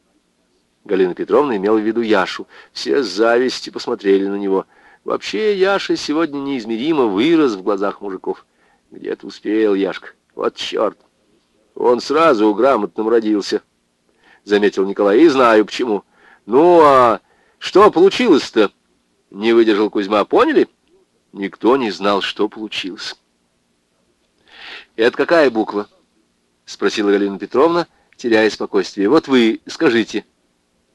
Галина Петровна имела в виду Яшу. Все с завистью посмотрели на него. Вообще Яша сегодня неизмеримо вырос в глазах мужиков. Где-то успел Яшка. Вот черт. Он сразу грамотным родился, заметил Николай. И знаю почему. Ну, а что получилось-то? Не выдержал Кузьма. Поняли? Никто не знал, что получилось. «Это какая буква?» — спросила Галина Петровна, теряя спокойствие. «Вот вы скажите».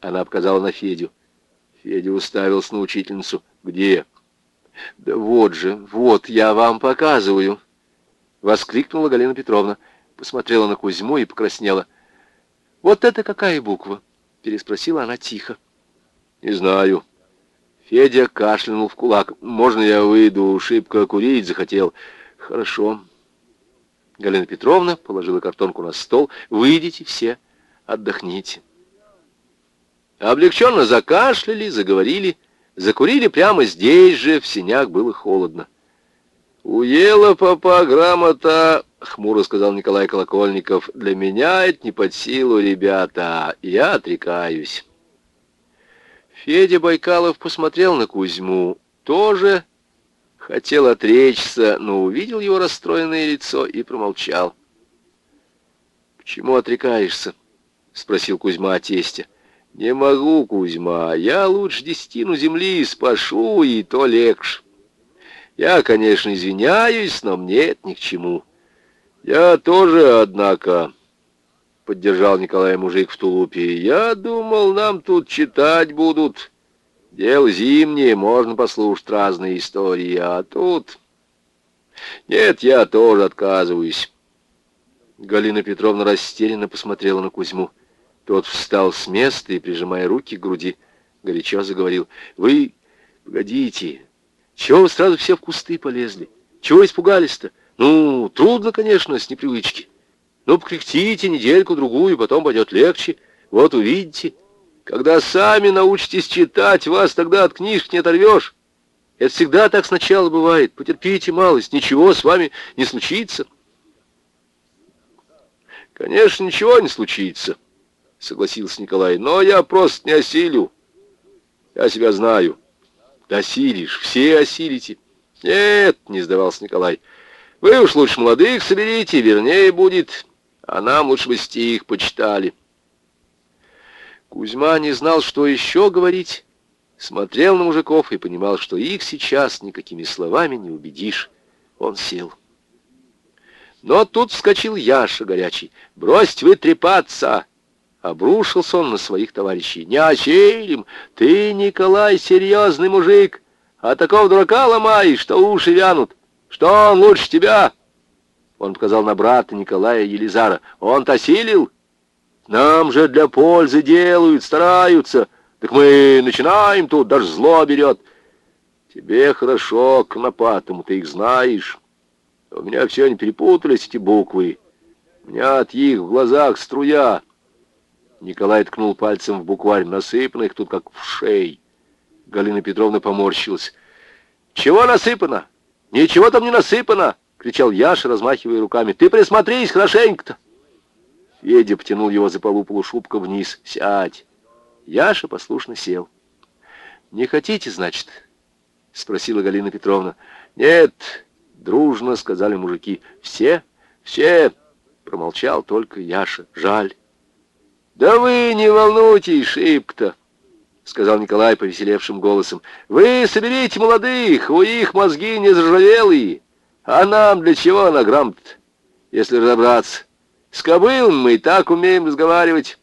Она показала на Федю. Федя уставился на учительницу. «Где?» «Да вот же, вот, я вам показываю!» Воскликнула Галина Петровна. Посмотрела на Кузьму и покраснела. «Вот это какая буква?» Переспросила она тихо. «Не знаю». Федя кашлянул в кулак. «Можно я выйду? Шибко курить захотел». «Хорошо». Галина Петровна положила картонку на стол. «Выйдите все, отдохните». Облегченно закашляли, заговорили, закурили прямо здесь же, в синях было холодно. «Уела папа грамота», — хмуро сказал Николай Колокольников, — «для меня это не под силу, ребята, я отрекаюсь». Федя Байкалов посмотрел на Кузьму, тоже хотел отречься, но увидел его расстроенное лицо и промолчал. «Почему отрекаешься?» — спросил Кузьма о тесте. «Не могу, Кузьма, я лучше десятину земли спашу, и то легче. Я, конечно, извиняюсь, но мне это ни к чему. Я тоже, однако...» — поддержал Николай мужик в тулупе. «Я думал, нам тут читать будут. Дело зимнее, можно послушать разные истории, а тут...» «Нет, я тоже отказываюсь». Галина Петровна растерянно посмотрела на Кузьму. Тот встал с места и, прижимая руки к груди, горячо заговорил. «Вы, погодите, чего вы сразу все в кусты полезли? Чего испугались-то? Ну, трудно, конечно, с непривычки. Ну, покряхтите недельку-другую, потом пойдет легче. Вот увидите. Когда сами научитесь читать, вас тогда от книжки не оторвешь. Это всегда так сначала бывает. Потерпите малость, ничего с вами не случится». «Конечно, ничего не случится», согласился Николай. «Но я просто не осилю. Я себя знаю». «Осилишь, все осилите». «Нет», — не сдавался Николай. «Вы уж лучше молодых соберите, вернее будет. А нам лучше бы стих почитали». Кузьма не знал, что еще говорить. Смотрел на мужиков и понимал, что их сейчас никакими словами не убедишь. Он сел. Но тут вскочил Яша горячий. «Брось вы трепаться!» Обрушился он на своих товарищей. «Не осилим! Ты, Николай, серьезный мужик, а такого дурака ломаешь, что уши вянут. Что он лучше тебя?» Он показал на брата Николая Елизара. «Он-то осилил? Нам же для пользы делают, стараются. Так мы начинаем тут, даже зло берет. Тебе хорошо, конопатому, ты их знаешь. У меня все не перепутались, эти буквы. У меня от их в глазах струя». Николай ткнул пальцем в букварь. Насыпано их тут как в шей. Галина Петровна поморщилась. «Чего насыпано? Ничего там не насыпано!» — кричал Яша, размахивая руками. «Ты присмотрись хорошенько-то!» Федя потянул его за полу полушубка вниз. «Сядь!» Яша послушно сел. «Не хотите, значит?» — спросила Галина Петровна. «Нет!» — дружно сказали мужики. «Все? Все!» — промолчал только Яша. «Жаль!» «Да вы не волнуйтесь, шибко-то», — сказал Николай повеселевшим голосом. «Вы соберите молодых, у их мозги не заржавелые. А нам для чего она грамота если разобраться? С кобылом мы и так умеем разговаривать».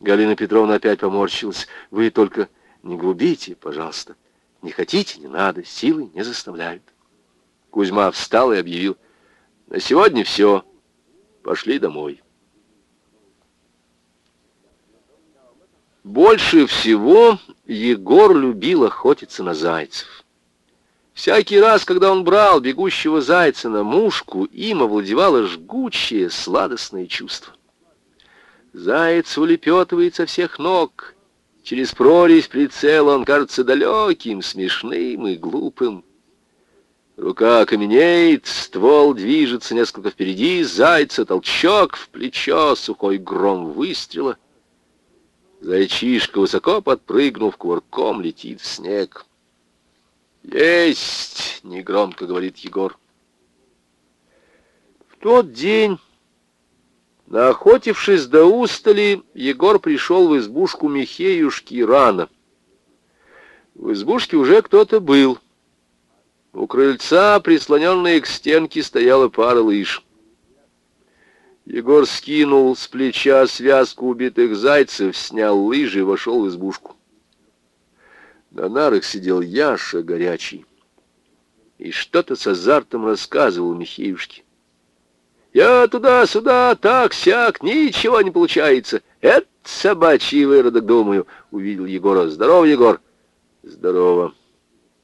Галина Петровна опять поморщилась. «Вы только не грубите, пожалуйста. Не хотите, не надо, силы не заставляют». Кузьма встал и объявил. На сегодня все. Пошли домой. Больше всего Егор любил охотиться на зайцев. Всякий раз, когда он брал бегущего зайца на мушку, им овладевало жгучее, сладостное чувство. Заяц улепетывает со всех ног. Через прорезь прицела он кажется далеким, смешным и глупым. Рука каменеет, ствол движется несколько впереди, зайца толчок в плечо, сухой гром выстрела. Зайчишка, высоко подпрыгнув, кувырком летит в снег. «Есть!» — негромко говорит Егор. В тот день, наохотившись до устали, Егор пришел в избушку Михеюшки рано. В избушке уже кто-то был — у крыльца, прислоненная к стенке, стояла пара лыж. Егор скинул с плеча связку убитых зайцев, снял лыжи и вошел в избушку. На нарах сидел Яша горячий и что-то с азартом рассказывал Михеюшке. «Я туда-сюда, так-сяк, ничего не получается. Это собачий выродок, думаю», — увидел Егора. «Здорово, Егор!» «Здорово!»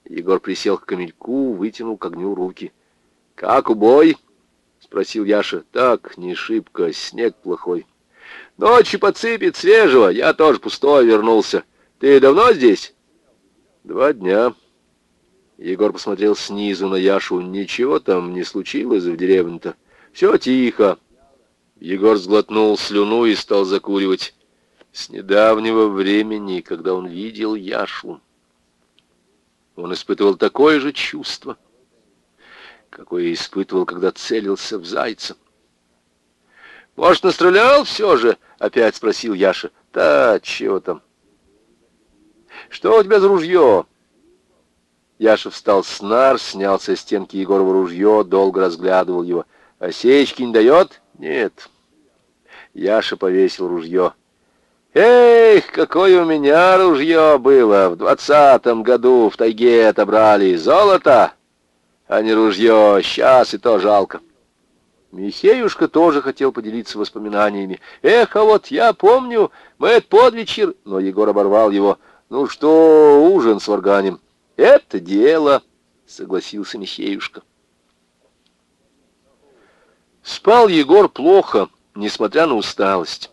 Егор присел к камельку, вытянул к огню руки. «Как убой?» — спросил Яша. «Так, не шибко, снег плохой». «Ночью подсыпет свежего, я тоже пустой вернулся. Ты давно здесь?» «Два дня». Егор посмотрел снизу на Яшу. «Ничего там не случилось в деревне-то. Все тихо». Егор сглотнул слюну и стал закуривать. С недавнего времени, когда он видел Яшу... Он испытывал такое же чувство, какое испытывал, когда целился в зайца. «Может, настрелял все же?» — опять спросил Яша. «Да, чего там?» «Что у тебя за ружье?» Яша встал с нар, снял со стенки Егорова ружье, долго разглядывал его. «Осечки не дает?» «Нет». Яша повесил ружье. Эх, какое у меня ружье было! В двадцатом году в тайге отобрали золото, а не ружье. Сейчас и то жалко. Михеюшка тоже хотел поделиться воспоминаниями. Эх, а вот я помню, мы это под вечер... Но Егор оборвал его. Ну что, ужин с варганем? Это дело, согласился Михеюшка. Спал Егор плохо, несмотря на усталость.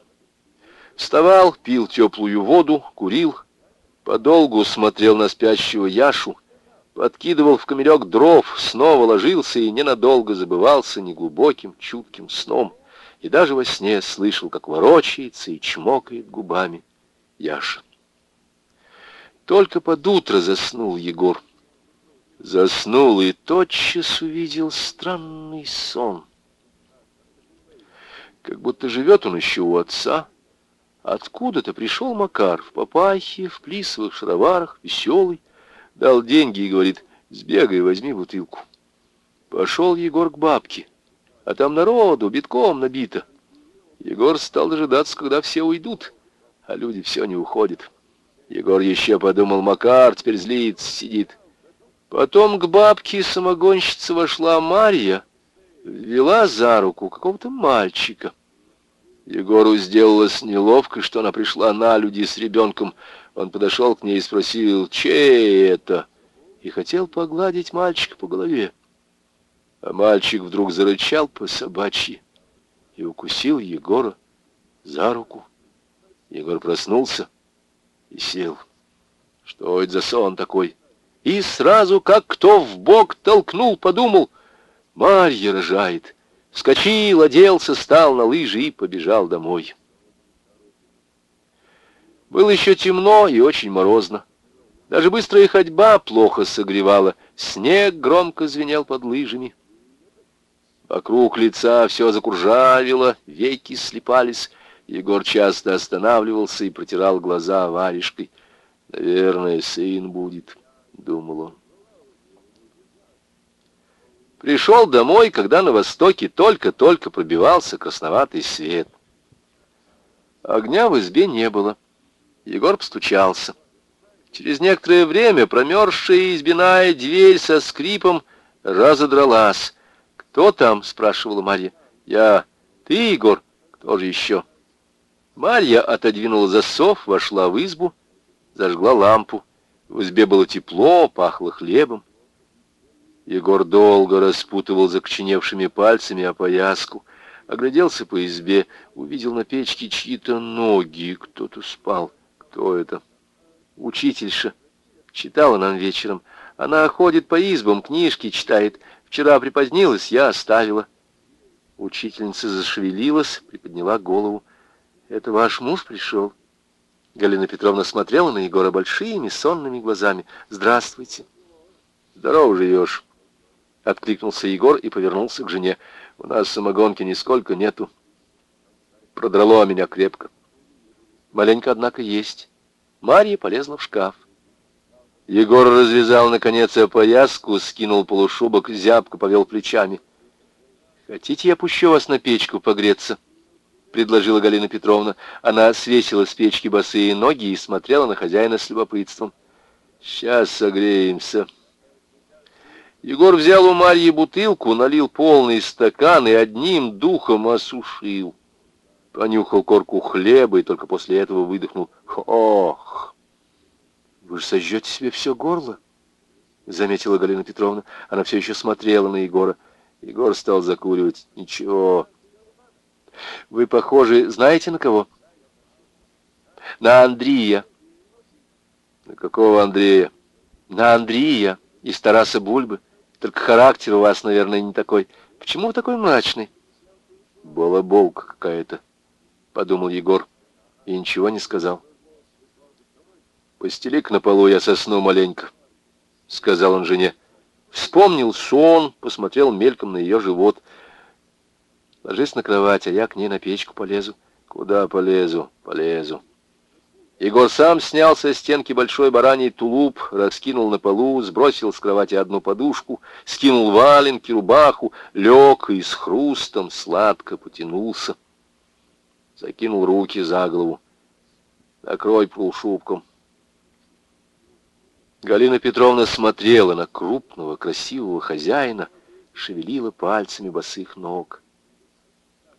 Вставал, пил теплую воду, курил, подолгу смотрел на спящего Яшу, подкидывал в камелек дров, снова ложился и ненадолго забывался неглубоким, чутким сном, и даже во сне слышал, как ворочается и чмокает губами Яша. Только под утро заснул Егор. Заснул и тотчас увидел странный сон. Как будто живет он еще у отца, Откуда-то пришел Макар в папахе, в плисовых шароварах, веселый. Дал деньги и говорит, сбегай, возьми бутылку. Пошел Егор к бабке, а там народу битком набито. Егор стал дожидаться, когда все уйдут, а люди все не уходят. Егор еще подумал, Макар теперь злится, сидит. Потом к бабке самогонщица вошла Марья, вела за руку какого-то мальчика. Егору сделалось неловко, что она пришла на люди с ребенком. Он подошел к ней и спросил, чей это? И хотел погладить мальчика по голове. А мальчик вдруг зарычал по собачьи и укусил Егора за руку. Егор проснулся и сел. Что это за сон такой? И сразу, как кто в бок толкнул, подумал, Марья рожает — Вскочил, оделся, стал на лыжи и побежал домой. Было еще темно и очень морозно. Даже быстрая ходьба плохо согревала. Снег громко звенел под лыжами. Вокруг лица все закуржавило, веки слепались. Егор часто останавливался и протирал глаза варежкой. «Наверное, сын будет», — думал он. Пришел домой, когда на востоке только-только пробивался красноватый свет. Огня в избе не было. Егор постучался. Через некоторое время промерзшая избиная дверь со скрипом разодралась. «Кто там?» — спрашивала Марья. «Я. Ты, Егор? Кто же еще?» Марья отодвинула засов, вошла в избу, зажгла лампу. В избе было тепло, пахло хлебом. Егор долго распутывал закоченевшими пальцами опояску, огляделся по избе, увидел на печке чьи-то ноги, кто-то спал. Кто это? Учительша. Читала нам вечером. Она ходит по избам, книжки читает. Вчера припозднилась, я оставила. Учительница зашевелилась, приподняла голову. «Это ваш муж пришел?» Галина Петровна смотрела на Егора большими сонными глазами. «Здравствуйте». «Здорово живешь», — откликнулся Егор и повернулся к жене. «У нас самогонки нисколько нету. Продрало меня крепко. Маленько, однако, есть». Марья полезла в шкаф. Егор развязал, наконец, опояску, скинул полушубок, зябко повел плечами. «Хотите, я пущу вас на печку погреться?» — предложила Галина Петровна. Она свесила с печки босые ноги и смотрела на хозяина с любопытством. «Сейчас согреемся». Егор взял у Марьи бутылку, налил полный стакан и одним духом осушил. Понюхал корку хлеба и только после этого выдохнул. «Ох!» «Вы же сожжете себе все горло?» — заметила Галина Петровна. Она все еще смотрела на Егора. Егор стал закуривать. «Ничего. Вы похожи, знаете, на кого?» «На Андрея». «На какого Андрея?» «На Андрея из Тараса Бульбы». Только характер у вас, наверное, не такой. Почему вы такой мрачный? Балаболка какая-то, подумал Егор и ничего не сказал. постели на полу, я сосну маленько, сказал он жене. Вспомнил сон, посмотрел мельком на ее живот. Ложись на кровать, а я к ней на печку полезу. Куда полезу? Полезу. Егор сам снял со стенки большой бараний тулуп, раскинул на полу, сбросил с кровати одну подушку, скинул валенки, рубаху, лег и с хрустом сладко потянулся. Закинул руки за голову. «Накрой полушубком». Галина Петровна смотрела на крупного, красивого хозяина, шевелила пальцами босых ног.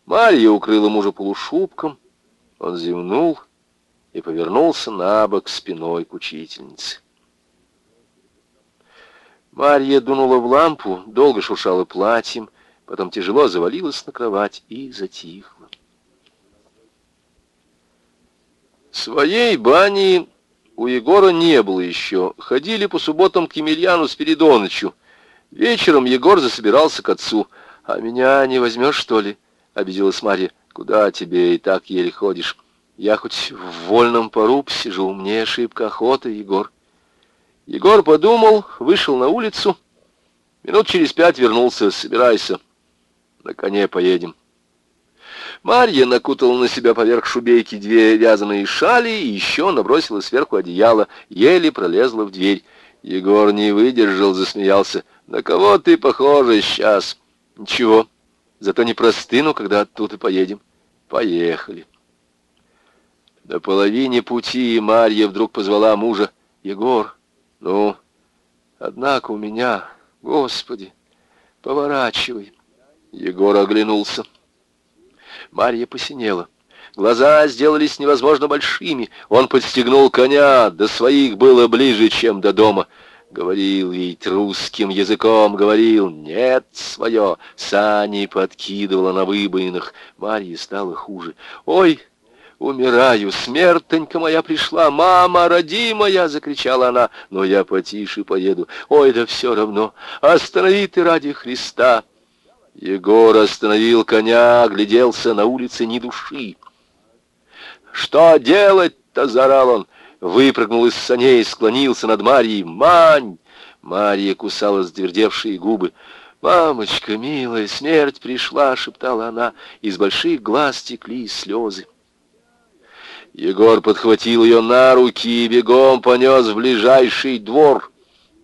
Марья укрыла мужа полушубком, он зевнул — и повернулся на бок спиной к учительнице. Марья дунула в лампу, долго шуршала платьем, потом тяжело завалилась на кровать и затихла. Своей бани у Егора не было еще. Ходили по субботам к Емельяну Спиридонычу. Вечером Егор засобирался к отцу. «А меня не возьмешь, что ли?» — обиделась Марья. «Куда тебе и так еле ходишь?» Я хоть в вольном поруб сижу, мне ошибка охота, Егор. Егор подумал, вышел на улицу. Минут через пять вернулся. Собирайся. На коне поедем. Марья накутала на себя поверх шубейки две вязаные шали и еще набросила сверху одеяло, еле пролезла в дверь. Егор не выдержал, засмеялся. «На кого ты похожа сейчас?» «Ничего, зато не простыну, когда оттуда поедем». «Поехали». На половине пути Марья вдруг позвала мужа. «Егор, ну, однако у меня, Господи, поворачивай». Егор оглянулся. Марья посинела. Глаза сделались невозможно большими. Он подстегнул коня, до своих было ближе, чем до дома. Говорил ведь русским языком, говорил, нет свое. Сани подкидывала на выбоинах. Марье стало хуже. «Ой!» «Умираю, смертонька моя пришла, мама родимая!» — закричала она. «Но я потише поеду. Ой, да все равно. Останови ты ради Христа!» Егор остановил коня, огляделся на улице ни души. «Что делать-то?» — заорал он. Выпрыгнул из саней, склонился над Марьей. «Мань!» Марья кусала сдвердевшие губы. «Мамочка, милая, смерть пришла!» — шептала она. Из больших глаз текли слезы. Егор подхватил ее на руки и бегом понес в ближайший двор.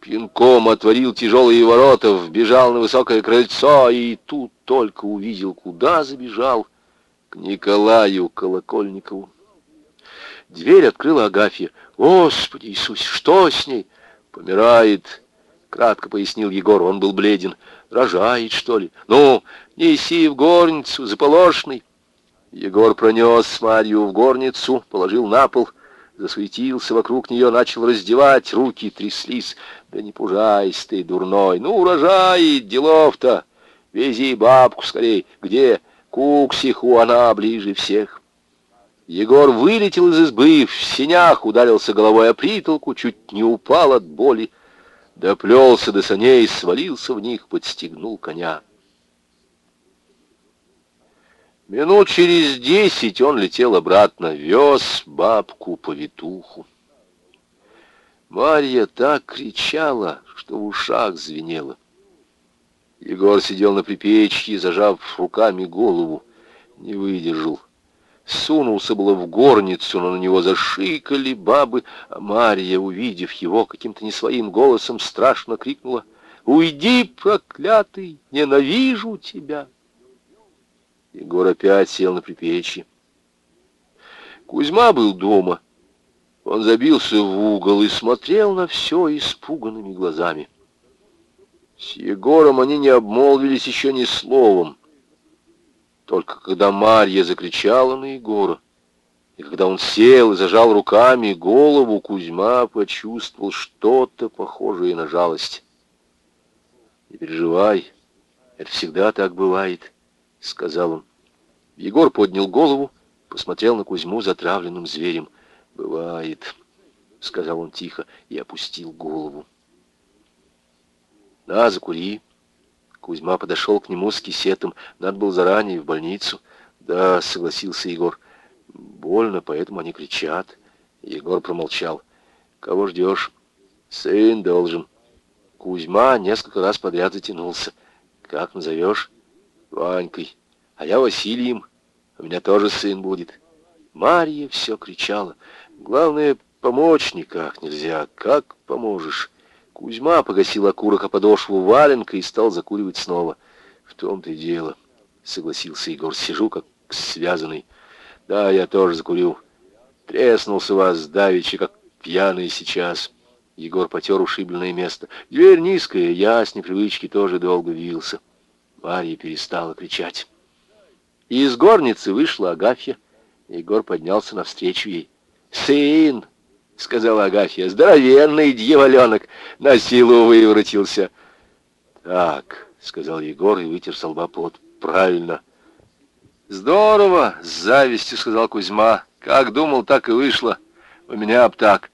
Пинком отворил тяжелые ворота, вбежал на высокое крыльцо и тут только увидел, куда забежал, к Николаю Колокольникову. Дверь открыла Агафья. «Господи Иисус, что с ней?» «Помирает. — кратко пояснил Егор. Он был бледен. «Рожает, что ли? Ну, неси в горницу, заполошный». Егор пронес Марью в горницу, положил на пол, засуетился вокруг нее, начал раздевать, руки тряслись. «Да не пужайся ты, дурной! Ну, рожает, делов-то! Вези бабку скорей! Где? Куксиху, она ближе всех!» Егор вылетел из избы, в синях ударился головой о притолку, чуть не упал от боли, доплелся до саней, свалился в них, подстегнул коня. Минут через десять он летел обратно, вез бабку-повитуху. Марья так кричала, что в ушах звенело. Егор сидел на припечье, зажав руками голову, не выдержал сунулся было в горницу, но на него зашикали бабы, а Марья, увидев его, каким-то не своим голосом страшно крикнула «Уйди, проклятый, ненавижу тебя!» Егор опять сел на припечье. Кузьма был дома. Он забился в угол и смотрел на все испуганными глазами. С Егором они не обмолвились еще ни словом. Только когда Марья закричала на Егора, и когда он сел и зажал руками голову, Кузьма почувствовал что-то похожее на жалость. «Не переживай, это всегда так бывает», — сказал он. Егор поднял голову, посмотрел на Кузьму затравленным зверем. «Бывает», — сказал он тихо и опустил голову. «На, закури». Кузьма подошел к нему с кисетом. Надо было заранее в больницу. Да, согласился Егор. Больно, поэтому они кричат. Егор промолчал. Кого ждешь? Сын должен. Кузьма несколько раз подряд затянулся. Как назовешь? Ванькой. А я Василием. У меня тоже сын будет. Марья все кричала. Главное, помочь никак нельзя. Как поможешь? Кузьма погасил окурок о подошву валенка и стал закуривать снова. В том-то и дело, согласился Егор. Сижу как связанный. Да, я тоже закурю. Треснулся вас давеча, как пьяный сейчас. Егор потер ушибленное место. Дверь низкая, я с непривычки тоже долго вился. Марья перестала кричать. И из горницы вышла Агафья. Егор поднялся навстречу ей. «Сын!» — сказала Агафья. «Здоровенный дьяволенок! На силу выворотился!» «Так», — сказал Егор и вытер пот. «Правильно». «Здорово!» — с завистью сказал Кузьма. «Как думал, так и вышло. У меня б так».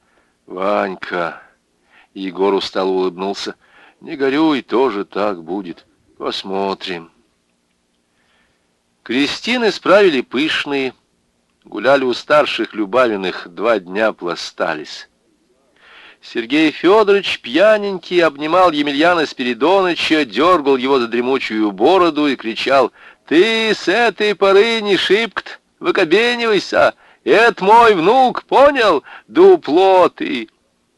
«Ванька!» — Егор устало улыбнулся. «Не горюй, тоже так будет. Посмотрим». Кристины справили пышные, Гуляли у старших Любавиных, два дня пластались. Сергей Федорович, пьяненький, обнимал Емельяна Спиридоныча, дергал его за дремучую бороду и кричал «Ты с этой поры не шибкт, выкобенивайся! Это мой внук, понял? Дупло ты!»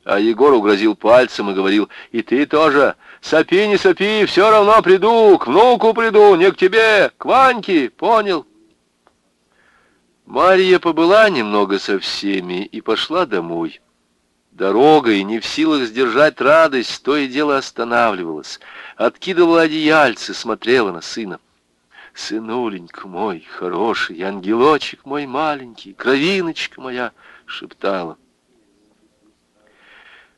А Егор угрозил пальцем и говорил «И ты тоже, сопи не сопи, все равно приду, к внуку приду, не к тебе, к Ваньке, понял?» Марья побыла немного со всеми и пошла домой. Дорогой, не в силах сдержать радость, то и дело останавливалась, откидывала одеяльце, смотрела на сына. «Сынуленька мой, хороший, ангелочек мой маленький, кровиночка моя!» — шептала.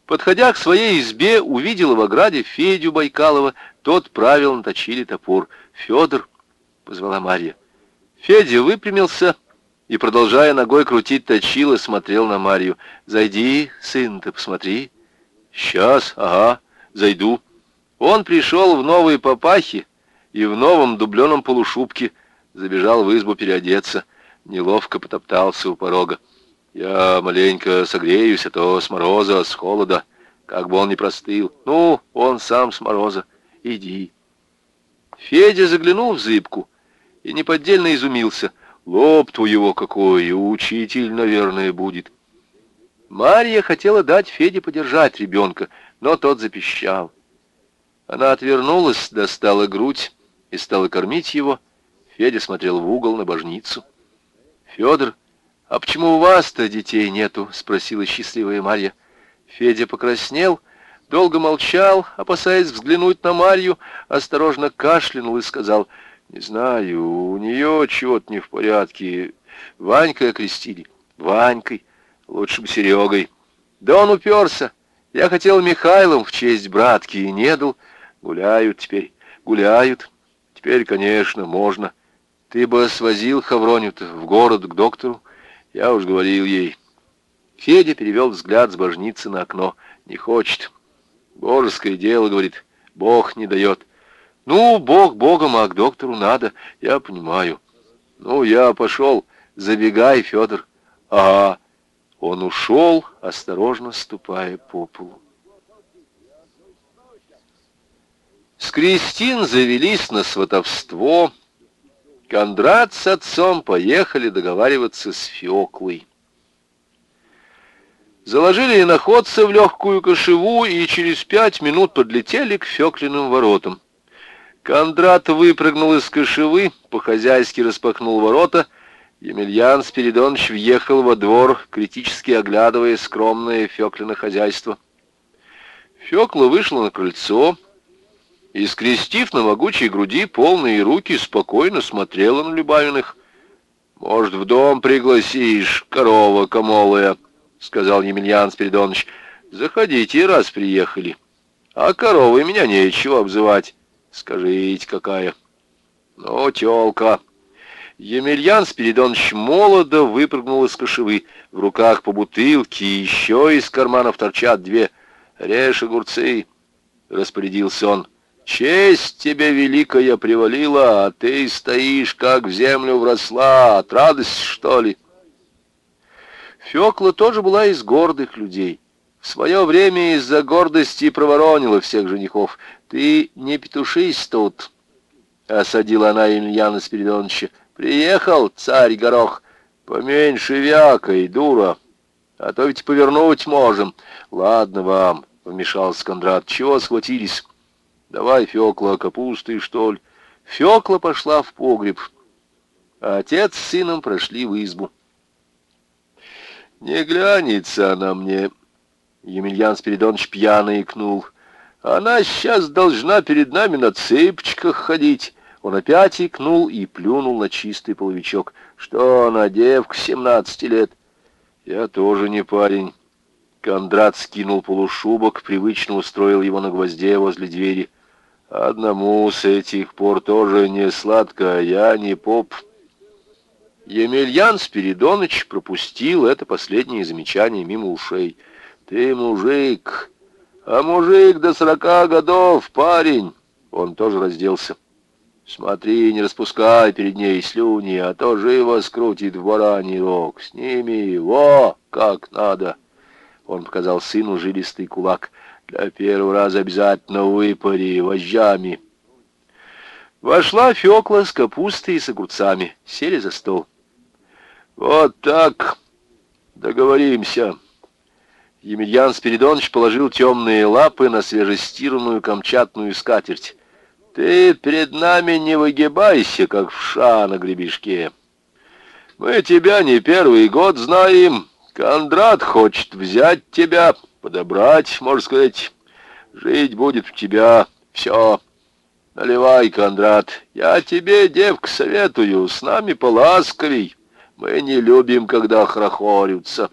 Подходя к своей избе, увидела в ограде Федю Байкалова. Тот правил наточили топор. «Федор!» — позвала Марья. Федя выпрямился — и, продолжая ногой крутить точило, смотрел на Марью. «Зайди, сын, ты посмотри». «Сейчас, ага, зайду». Он пришел в новые папахи и в новом дубленом полушубке, забежал в избу переодеться, неловко потоптался у порога. «Я маленько согреюсь, а то с мороза, с холода, как бы он ни простыл. Ну, он сам с мороза. Иди». Федя заглянул в зыбку и неподдельно изумился — Лоб-то его какой, учитель, наверное, будет. Марья хотела дать Феде подержать ребенка, но тот запищал. Она отвернулась, достала грудь и стала кормить его. Федя смотрел в угол на божницу. «Федор, а почему у вас-то детей нету?» — спросила счастливая Марья. Федя покраснел, долго молчал, опасаясь взглянуть на Марью, осторожно кашлянул и сказал, «Не знаю, у нее чего-то не в порядке. Ванькой окрестили. Ванькой. Лучше бы Серегой. Да он уперся. Я хотел Михайлом в честь братки и не дал. Гуляют теперь, гуляют. Теперь, конечно, можно. Ты бы свозил Хавроню-то в город к доктору. Я уж говорил ей». Федя перевел взгляд с божницы на окно. «Не хочет». Божеское дело, говорит, Бог не дает. Ну, Бог Богом, а к доктору надо, я понимаю. Ну, я пошел, забегай, Федор. Ага. Он ушел, осторожно ступая по полу. С Кристин завелись на сватовство. Кондрат с отцом поехали договариваться с Феклой. Заложили иноходца в легкую кошеву и через пять минут подлетели к Феклиным воротам. Кондрат выпрыгнул из кошевы, по-хозяйски распахнул ворота. Емельян Спиридонович въехал во двор, критически оглядывая скромное Феклино хозяйство. Фекла вышла на крыльцо и, скрестив на могучей груди полные руки, спокойно смотрела на Любавиных. «Может, в дом пригласишь, корова комолая?» — сказал Емельян Спиридонович. «Заходите, раз приехали. А коровы меня нечего обзывать. Скажите, какая?» «Ну, тёлка». Емельян Спиридонович молодо выпрыгнул из кошевы. В руках по бутылке, еще из карманов торчат две. «Режь огурцы», — распорядился он. «Честь тебе великая привалила, а ты стоишь, как в землю вросла. От радости, что ли?» Фёкла тоже была из гордых людей. В свое время из-за гордости проворонила всех женихов. «Ты не петушись тут», — осадила она Ильяна Спиридоновича. «Приехал царь Горох. Поменьше вякой, дура, а то ведь повернуть можем». «Ладно вам», — вмешался Кондрат, — «чего схватились? Давай, Фёкла, капусты, что ли?» Фёкла пошла в погреб, а отец с сыном прошли в избу. Не глянется она мне. Емельян Спиридонович пьяно икнул. Она сейчас должна перед нами на цыпочках ходить. Он опять икнул и плюнул на чистый половичок. Что она, девка, семнадцати лет? Я тоже не парень. Кондрат скинул полушубок, привычно устроил его на гвозде возле двери. Одному с этих пор тоже не сладко, а я не поп. Емельян Спиридоныч пропустил это последнее замечание мимо ушей. «Ты мужик, а мужик до сорока годов, парень!» Он тоже разделся. «Смотри, не распускай перед ней слюни, а то живо скрутит в бараний рог. Сними его, как надо!» Он показал сыну жилистый кулак. «Для первого раза обязательно выпари вожжами!» Вошла Фёкла с капустой и с огурцами. Сели за стол. «Вот так. Договоримся». Емельян Спиридонович положил темные лапы на свежестиранную камчатную скатерть. «Ты перед нами не выгибайся, как вша на гребешке. Мы тебя не первый год знаем. Кондрат хочет взять тебя, подобрать, можно сказать. Жить будет в тебя. Все. Наливай, Кондрат. Я тебе, девка, советую, с нами поласковей». Мы не любим, когда хрохорются.